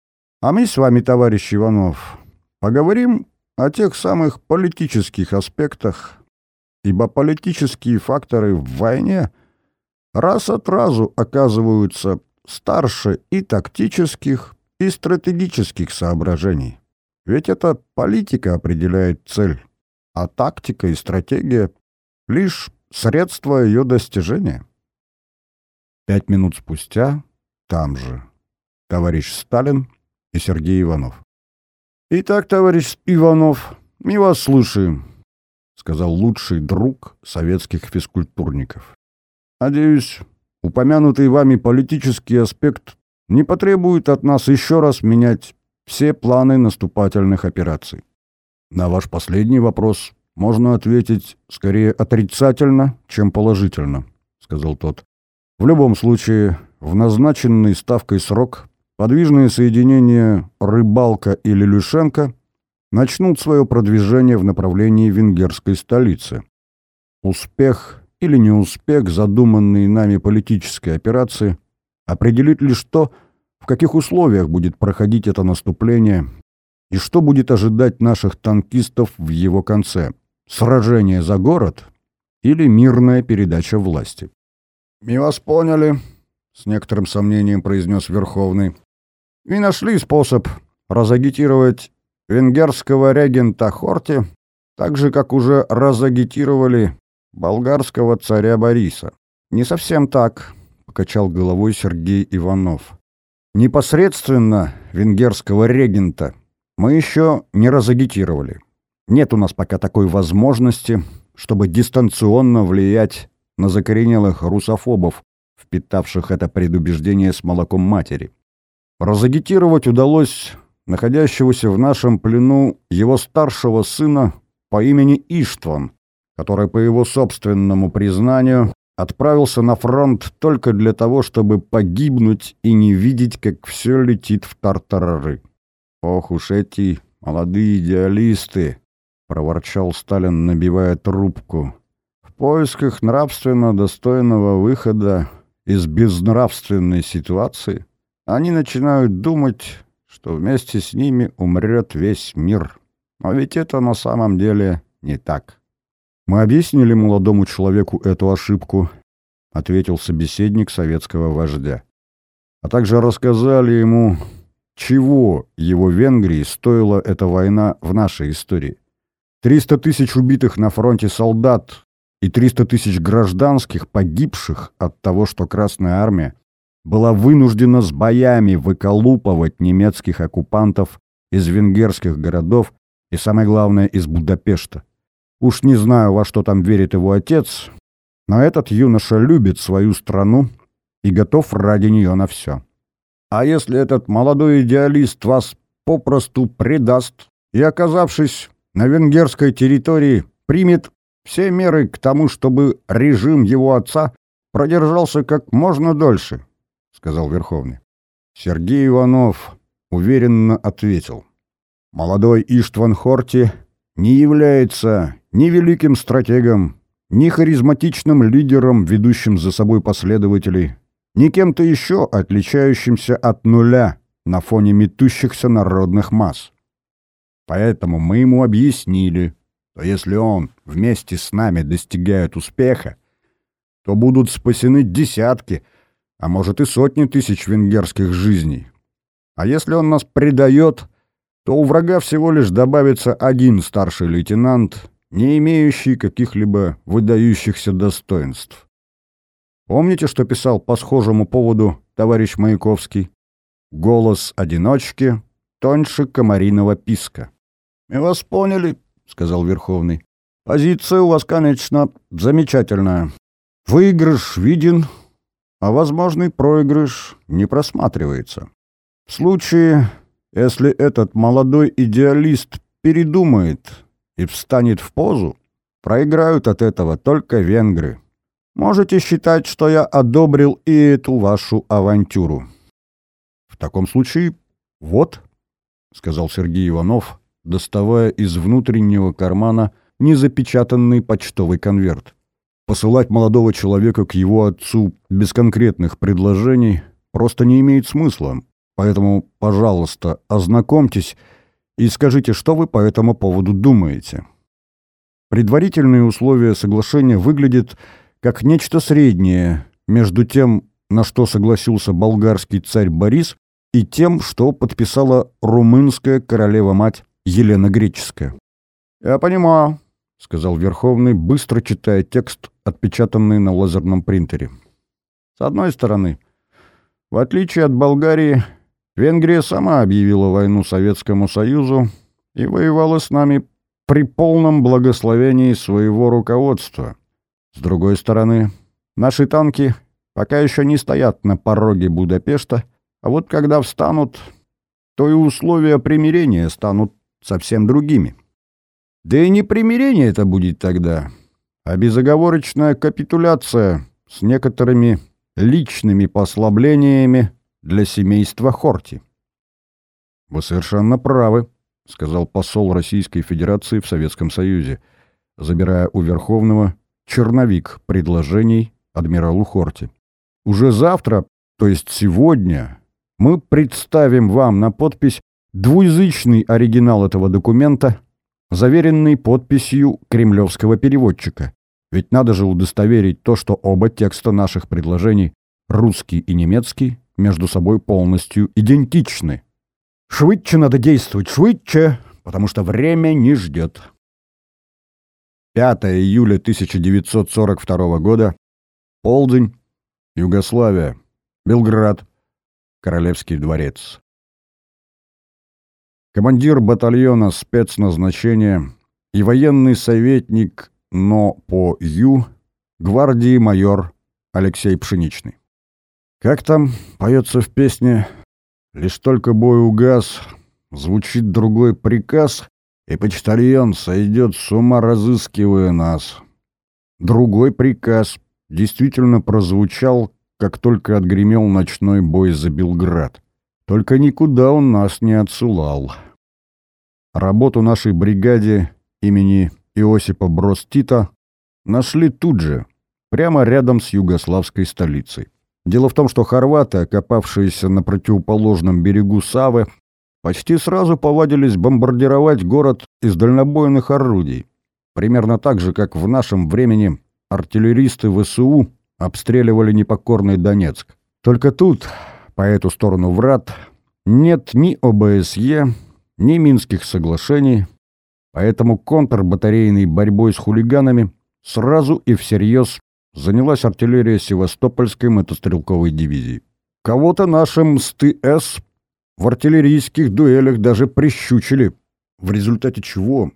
S1: А мы с вами, товарищ Иванов, поговорим о тех самых политических аспектах, ибо политические факторы в войне раз от разу оказываются старше и тактических, и стратегических соображений. Ведь это политика определяет цель, а тактика и стратегия — лишь средства ее достижения. Пять минут спустя там же товарищ Сталин и Сергей Иванов. «Итак, товарищ Иванов, мы вас слушаем», — сказал лучший друг советских физкультурников. «Надеюсь, упомянутый вами политический аспект не потребует от нас еще раз менять все планы наступательных операций. На ваш последний вопрос можно ответить скорее отрицательно, чем положительно», — сказал тот. «В любом случае, в назначенный ставкой срок подвижные соединения «Рыбалка» или «Люшенко» начнут свое продвижение в направлении венгерской столицы. Успех или неуспех задуманной нами политической операции определит лишь то, в каких условиях будет проходить это наступление и что будет ожидать наших танкистов в его конце – сражение за город или мирная передача власти. «Мы вас поняли», — с некоторым сомнением произнес Верховный и нашли способ разагитировать венгерского регента Хорти, так же, как уже разагитировали болгарского царя Бориса. «Не совсем так», — покачал головой Сергей Иванов. «Непосредственно венгерского регента мы еще не разагитировали. Нет у нас пока такой возможности, чтобы дистанционно влиять на закоренелых русофобов, впитавших это предубеждение с молоком матери. Разагитировать удалось находящегося в нашем плену его старшего сына по имени Иштван, который, по его собственному признанию, отправился на фронт только для того, чтобы погибнуть и не видеть, как все летит в тартарары. «Ох уж эти молодые идеалисты!» — проворчал Сталин, набивая трубку. «В поисках нравственно достойного выхода из безнравственной ситуации они начинают думать, что вместе с ними умрет весь мир. Но ведь это на самом деле не так. «Мы объяснили молодому человеку эту ошибку», — ответил собеседник советского вождя. «А также рассказали ему, чего его Венгрии стоила эта война в нашей истории. 300 тысяч убитых на фронте солдат и 300 тысяч гражданских, погибших от того, что Красная Армия была вынуждена с боями выколупывать немецких оккупантов из венгерских городов и, самое главное, из Будапешта. Уж не знаю, во что там верит его отец, но этот юноша любит свою страну и готов ради нее на все. А если этот молодой идеалист вас попросту предаст и, оказавшись на венгерской территории, примет все меры к тому, чтобы режим его отца продержался как можно дольше, сказал Верховный. Сергей Иванов уверенно ответил. Молодой Иштван Хорти не является ни великим стратегом, ни харизматичным лидером, ведущим за собой последователей, ни кем-то еще отличающимся от нуля на фоне метущихся народных масс. Поэтому мы ему объяснили, что если он вместе с нами достигает успеха, то будут спасены десятки – а может и сотни тысяч венгерских жизней. А если он нас предает, то у врага всего лишь добавится один старший лейтенант, не имеющий каких-либо выдающихся достоинств. Помните, что писал по схожему поводу товарищ Маяковский? «Голос одиночки тоньше комариного писка». «Мы вас поняли», — сказал Верховный. «Позиция у вас, конечно, замечательная. Выигрыш виден, а возможный проигрыш не просматривается. В случае, если этот молодой идеалист передумает и встанет в позу, проиграют от этого только венгры. можете считать, что я одобрил и эту вашу авантюру. В таком случае, вот, — сказал Сергей Иванов, доставая из внутреннего кармана незапечатанный почтовый конверт. Посылать молодого человека к его отцу без конкретных предложений просто не имеет смысла, поэтому, пожалуйста, ознакомьтесь и скажите, что вы по этому поводу думаете. Предварительные условия соглашения выглядят как нечто среднее между тем, на что согласился болгарский царь Борис, и тем, что подписала румынская королева-мать Елена Греческая. «Я понимаю», — сказал Верховный, быстро читая текст, отпечатанный на лазерном принтере. «С одной стороны, в отличие от Болгарии, Венгрия сама объявила войну Советскому Союзу и воевала с нами при полном благословении своего руководства. С другой стороны, наши танки пока еще не стоят на пороге Будапешта, а вот когда встанут, то и условия примирения станут совсем другими. Да и не примирение это будет тогда, а безоговорочная капитуляция с некоторыми личными послаблениями для семейства Хорти. «Вы совершенно правы», — сказал посол Российской Федерации в Советском Союзе, забирая у Верховного черновик предложений адмиралу Хорти. «Уже завтра, то есть сегодня, мы представим вам на подпись двуязычный оригинал этого документа, заверенный подписью кремлевского переводчика. Ведь надо же удостоверить то, что оба текста наших предложений, русский и немецкий, между собой полностью идентичны. Швыдче надо действовать, швыдче, потому что время не ждет. 5 июля 1942 года, полдень, Югославия, Белград, Королевский дворец. Командир батальона спецназначения и военный советник НО по Ю, гвардии майор Алексей Пшеничный. Как там поется в песне «Лишь только бой угас, звучит другой приказ, и почтальон сойдет с ума, разыскивая нас». Другой приказ действительно прозвучал, как только отгремел ночной бой за Белград. Только никуда он нас не отсылал. Работу нашей бригаде имени Иосипа Брос-Тита нашли тут же, прямо рядом с югославской столицей. Дело в том, что хорваты, окопавшиеся на противоположном берегу Савы, почти сразу повадились бомбардировать город из дальнобойных орудий. Примерно так же, как в нашем времени артиллеристы ВСУ обстреливали непокорный Донецк. Только тут, по эту сторону врат, нет ни ОБСЕ, ни Минских соглашений, поэтому контрбатарейной борьбой с хулиганами сразу и всерьез занялась артиллерия Севастопольской мотострелковой дивизии. Кого-то нашим СТС в артиллерийских дуэлях даже прищучили, в результате чего,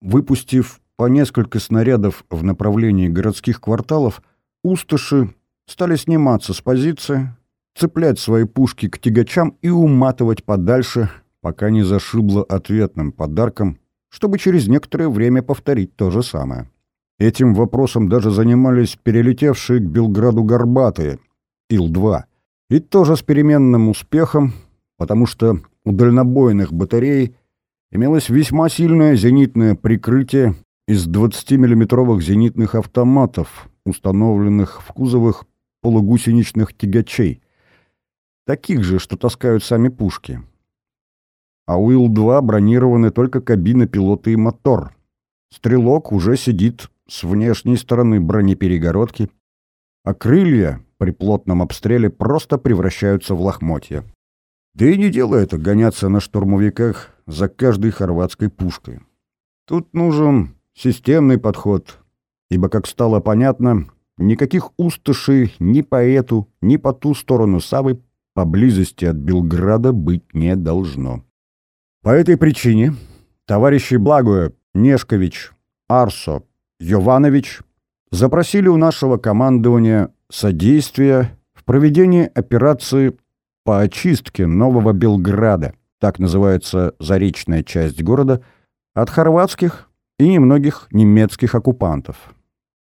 S1: выпустив по несколько снарядов в направлении городских кварталов, усташи стали сниматься с позиции, цеплять свои пушки к тягачам и уматывать подальше, пока не зашибло ответным подарком, чтобы через некоторое время повторить то же самое. Этим вопросом даже занимались перелетевшие к Белграду горбатые, Ил-2, и тоже с переменным успехом, потому что у дальнобойных батарей имелось весьма сильное зенитное прикрытие из 20-миллиметровых зенитных автоматов, установленных в кузовах полугусеничных тягачей, таких же, что таскают сами пушки. А у Ил-2 бронированы только кабина пилота и мотор. Стрелок уже сидит с внешней стороны бронеперегородки, а крылья при плотном обстреле просто превращаются в лохмотья. Да и не дело это гоняться на штурмовиках за каждой хорватской пушкой. Тут нужен системный подход, ибо, как стало понятно, никаких усташей ни по эту, ни по ту сторону Савы поблизости от Белграда быть не должно. По этой причине товарищи Благуя, Нешкович, Арсо, Йованович запросили у нашего командования содействия в проведении операции по очистке Нового Белграда, так называется заречная часть города, от хорватских и немногих немецких оккупантов.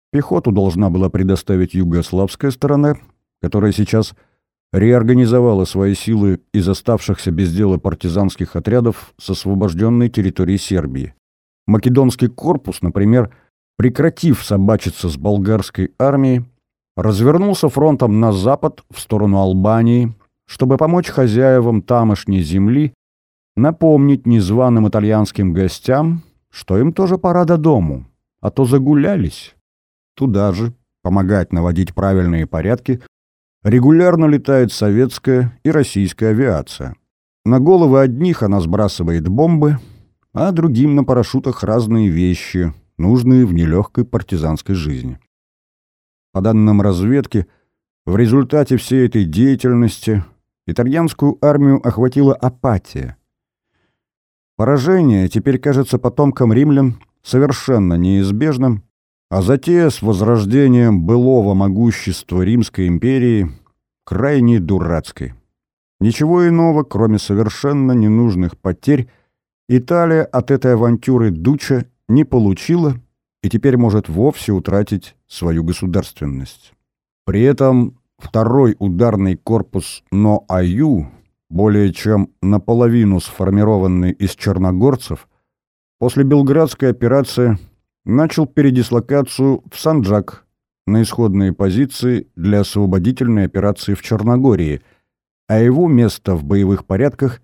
S1: Пехоту должна была предоставить югославская сторона, которая сейчас реорганизовала свои силы из оставшихся без дела партизанских отрядов с освобожденной территории Сербии. Македонский корпус, например, прекратив собачиться с болгарской армией, развернулся фронтом на запад в сторону Албании, чтобы помочь хозяевам тамошней земли напомнить незваным итальянским гостям, что им тоже пора до дому, а то загулялись. Туда же, помогать наводить правильные порядки, регулярно летает советская и российская авиация. На головы одних она сбрасывает бомбы, а другим на парашютах разные вещи, нужные в нелегкой партизанской жизни. По данным разведки, в результате всей этой деятельности итальянскую армию охватила апатия. Поражение теперь кажется потомкам римлян совершенно неизбежным, а затея с возрождением былого могущества Римской империи крайне дурацкой. Ничего иного, кроме совершенно ненужных потерь, Италия от этой авантюры Дуча не получила и теперь может вовсе утратить свою государственность. При этом второй ударный корпус НОАЮ, более чем наполовину сформированный из черногорцев, после Белградской операции начал передислокацию в Санджак на исходные позиции для освободительной операции в Черногории, а его место в боевых порядках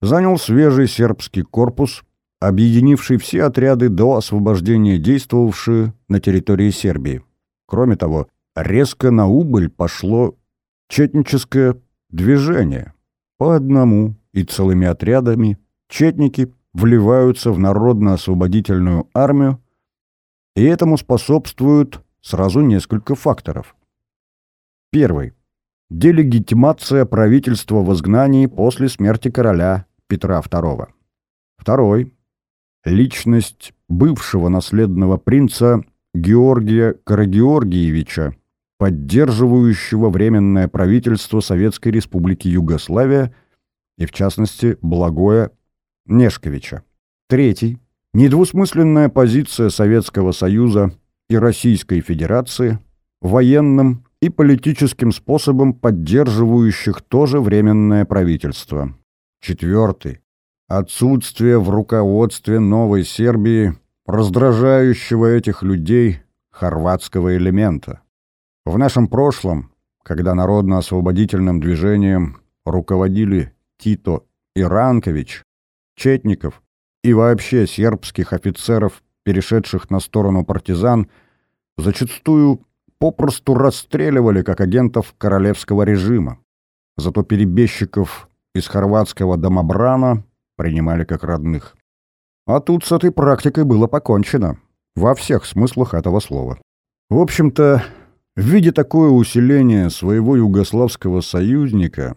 S1: занял свежий сербский корпус, объединивший все отряды до освобождения действовавшие на территории Сербии. Кроме того, резко на убыль пошло четническое движение. По одному и целыми отрядами четники вливаются в народно-освободительную армию, и этому способствуют сразу несколько факторов. Первый. Делегитимация правительства в изгнании после смерти короля Петра II. Второй. Личность бывшего наследного принца Георгия Карагеоргиевича, поддерживающего Временное правительство Советской Республики Югославия и, в частности, Благоя Нешковича. Третий. Недвусмысленная позиция Советского Союза и Российской Федерации военным и политическим способом поддерживающих тоже Временное правительство. Четвертый. Отсутствие в руководстве Новой Сербии раздражающего этих людей хорватского элемента. В нашем прошлом, когда народно-освободительным движением руководили Тито и Ранкович, Четников и вообще сербских офицеров, перешедших на сторону партизан, зачастую попросту расстреливали как агентов королевского режима. Зато перебежчиков из хорватского домобрана принимали как родных. А тут с этой практикой было покончено. Во всех смыслах этого слова. В общем-то, видя такое усиление своего югославского союзника,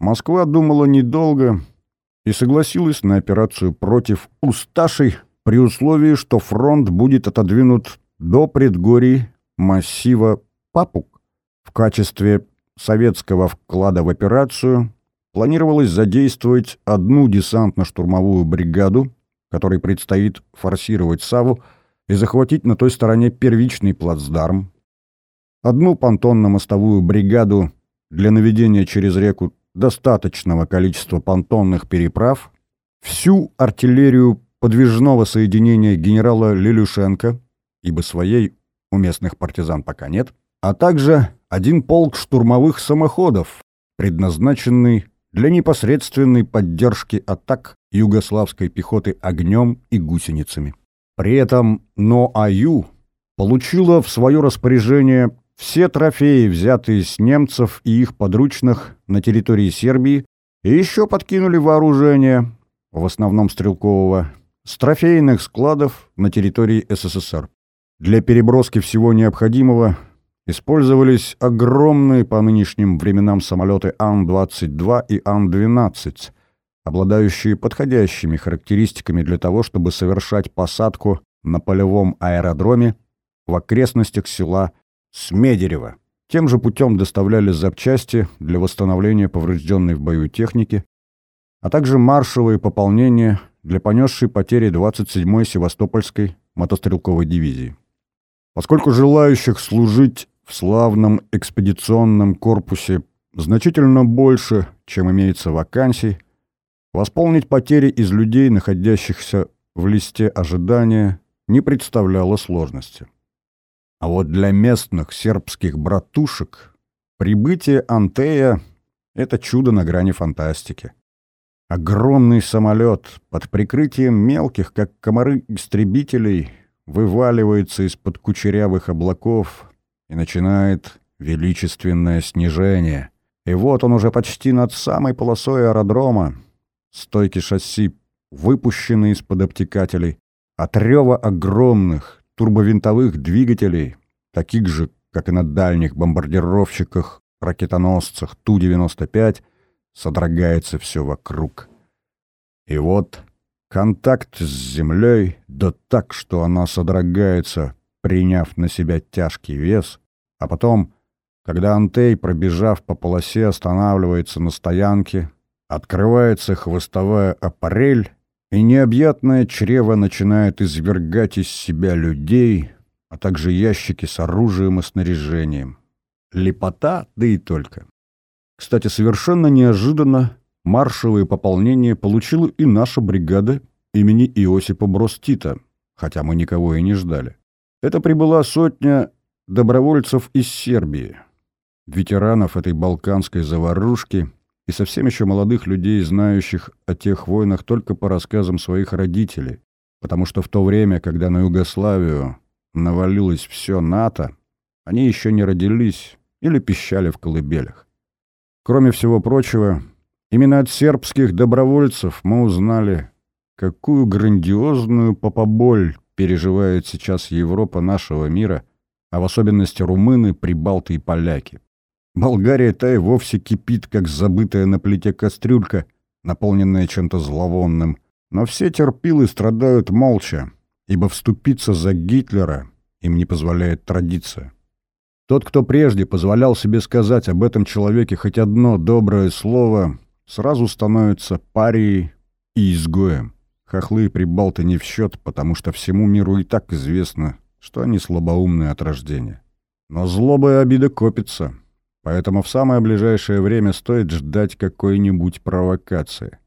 S1: Москва думала недолго и согласилась на операцию против Усташей при условии, что фронт будет отодвинут до предгорий массива Папук. В качестве советского вклада в операцию планировалось задействовать одну десантно-штурмовую бригаду, которой предстоит форсировать Саву и захватить на той стороне первичный плацдарм, одну понтонно-мостовую бригаду для наведения через реку достаточного количества понтонных переправ, всю артиллерию подвижного соединения генерала Лилюшенко, ибо своей у местных партизан пока нет, а также один полк штурмовых самоходов, предназначенный для непосредственной поддержки атак югославской пехоты огнем и гусеницами. При этом НОАЮ получила в свое распоряжение все трофеи, взятые с немцев и их подручных на территории Сербии, и еще подкинули вооружение, в основном стрелкового, с трофейных складов на территории СССР. Для переброски всего необходимого использовались огромные по нынешним временам самолеты Ан-22 и Ан-12, обладающие подходящими характеристиками для того, чтобы совершать посадку на полевом аэродроме в окрестностях села Смедерево. Тем же путем доставляли запчасти для восстановления поврежденной в бою техники, а также маршевые пополнения для понесшей потери 27-й Севастопольской мотострелковой дивизии. Поскольку желающих служить в славном экспедиционном корпусе значительно больше, чем имеется вакансий, восполнить потери из людей, находящихся в листе ожидания, не представляло сложности. А вот для местных сербских братушек прибытие Антея — это чудо на грани фантастики. Огромный самолет под прикрытием мелких, как комары, истребителей вываливается из-под кучерявых облаков и начинает величественное снижение. И вот он уже почти над самой полосой аэродрома. Стойки шасси выпущены из-под обтекателей. От рева огромных турбовинтовых двигателей, таких же, как и на дальних бомбардировщиках, ракетоносцах Ту-95, содрогается все вокруг. И вот контакт с землей, да так, что она содрогается, приняв на себя тяжкий вес, а потом, когда Антей, пробежав по полосе, останавливается на стоянке, открывается хвостовая аппарель, и необъятное чрево начинает извергать из себя людей, а также ящики с оружием и снаряжением. Лепота, да и только. Кстати, совершенно неожиданно маршевое пополнение получила и наша бригада имени Иосипа Бростита, хотя мы никого и не ждали. Это прибыла сотня добровольцев из Сербии, ветеранов этой балканской заварушки и совсем еще молодых людей, знающих о тех войнах только по рассказам своих родителей, потому что в то время, когда на Югославию навалилось все НАТО, они еще не родились или пищали в колыбелях. Кроме всего прочего, именно от сербских добровольцев мы узнали, какую грандиозную попоболь переживает сейчас Европа нашего мира, а в особенности румыны, прибалты и поляки. Болгария та и вовсе кипит, как забытая на плите кастрюлька, наполненная чем-то зловонным. Но все терпилы страдают молча, ибо вступиться за Гитлера им не позволяет традиция. Тот, кто прежде позволял себе сказать об этом человеке хоть одно доброе слово, сразу становится парией и изгоем. Хохлы и прибалты не в счет, потому что всему миру и так известно, что они слабоумные от рождения. Но злоба и обида копятся, поэтому в самое ближайшее время стоит ждать какой-нибудь провокации.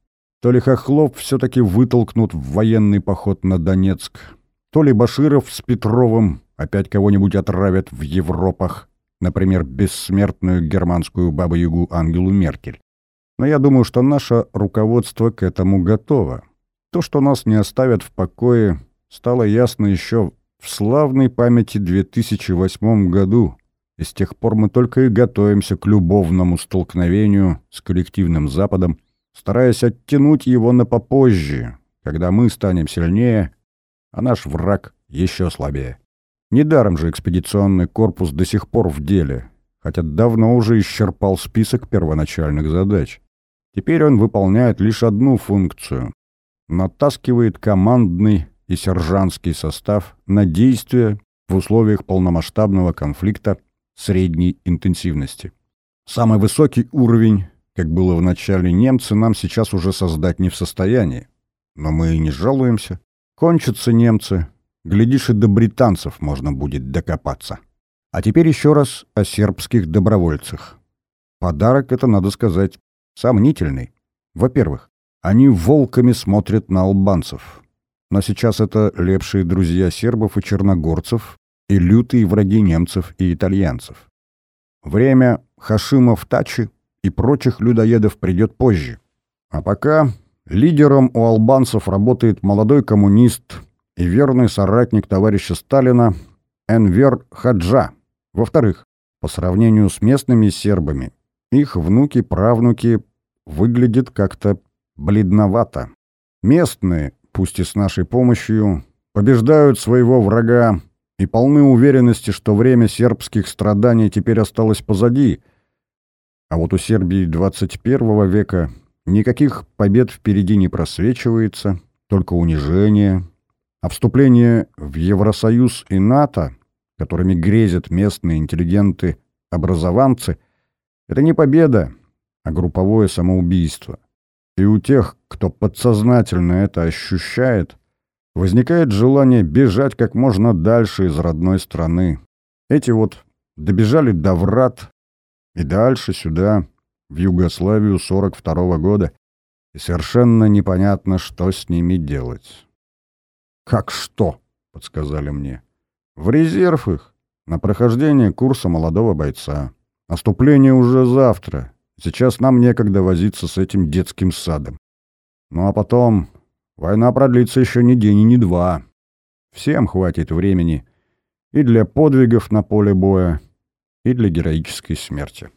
S1: То ли Хохлов все-таки вытолкнут в военный поход на Донецк, то ли Баширов с Петровым опять кого-нибудь отравят в Европах, например, бессмертную германскую бабу-ягу Ангелу Меркель. Но я думаю, что наше руководство к этому готово. То, что нас не оставят в покое, стало ясно еще в славной памяти 2008 году, и с тех пор мы только и готовимся к любовному столкновению с коллективным Западом, стараясь оттянуть его на попозже, когда мы станем сильнее, а наш враг еще слабее. Недаром же экспедиционный корпус до сих пор в деле, хотя давно уже исчерпал список первоначальных задач. Теперь он выполняет лишь одну функцию — натаскивает командный и сержантский состав на действия в условиях полномасштабного конфликта средней интенсивности. Самый высокий уровень, как было в начале немцы, нам сейчас уже создать не в состоянии. Но мы и не жалуемся. Кончатся немцы, Глядишь, и до британцев можно будет докопаться. А теперь еще раз о сербских добровольцах. Подарок это, надо сказать, сомнительный. Во-первых, они волками смотрят на албанцев. Но сейчас это лепшие друзья сербов и черногорцев и лютые враги немцев и итальянцев. Время Хашимов Тачи и прочих людоедов придет позже. А пока лидером у албанцев работает молодой коммунист и верный соратник товарища Сталина Энвер Хаджа. Во-вторых, по сравнению с местными сербами, их внуки-правнуки выглядят как-то бледновато. Местные, пусть и с нашей помощью, побеждают своего врага и полны уверенности, что время сербских страданий теперь осталось позади. А вот у Сербии 21 века никаких побед впереди не просвечивается, только унижение, а вступление в Евросоюз и НАТО, которыми грезят местные интеллигенты-образованцы, это не победа, а групповое самоубийство. И у тех, кто подсознательно это ощущает, Возникает желание бежать как можно дальше из родной страны. Эти вот добежали до врат и дальше сюда, в Югославию 42 -го года, и совершенно непонятно, что с ними делать. «Как что?» — подсказали мне. «В резерв их, на прохождение курса молодого бойца. Наступление уже завтра. Сейчас нам некогда возиться с этим детским садом. Ну а потом война продлится еще ни день и ни два. Всем хватит времени и для подвигов на поле боя, и для героической смерти.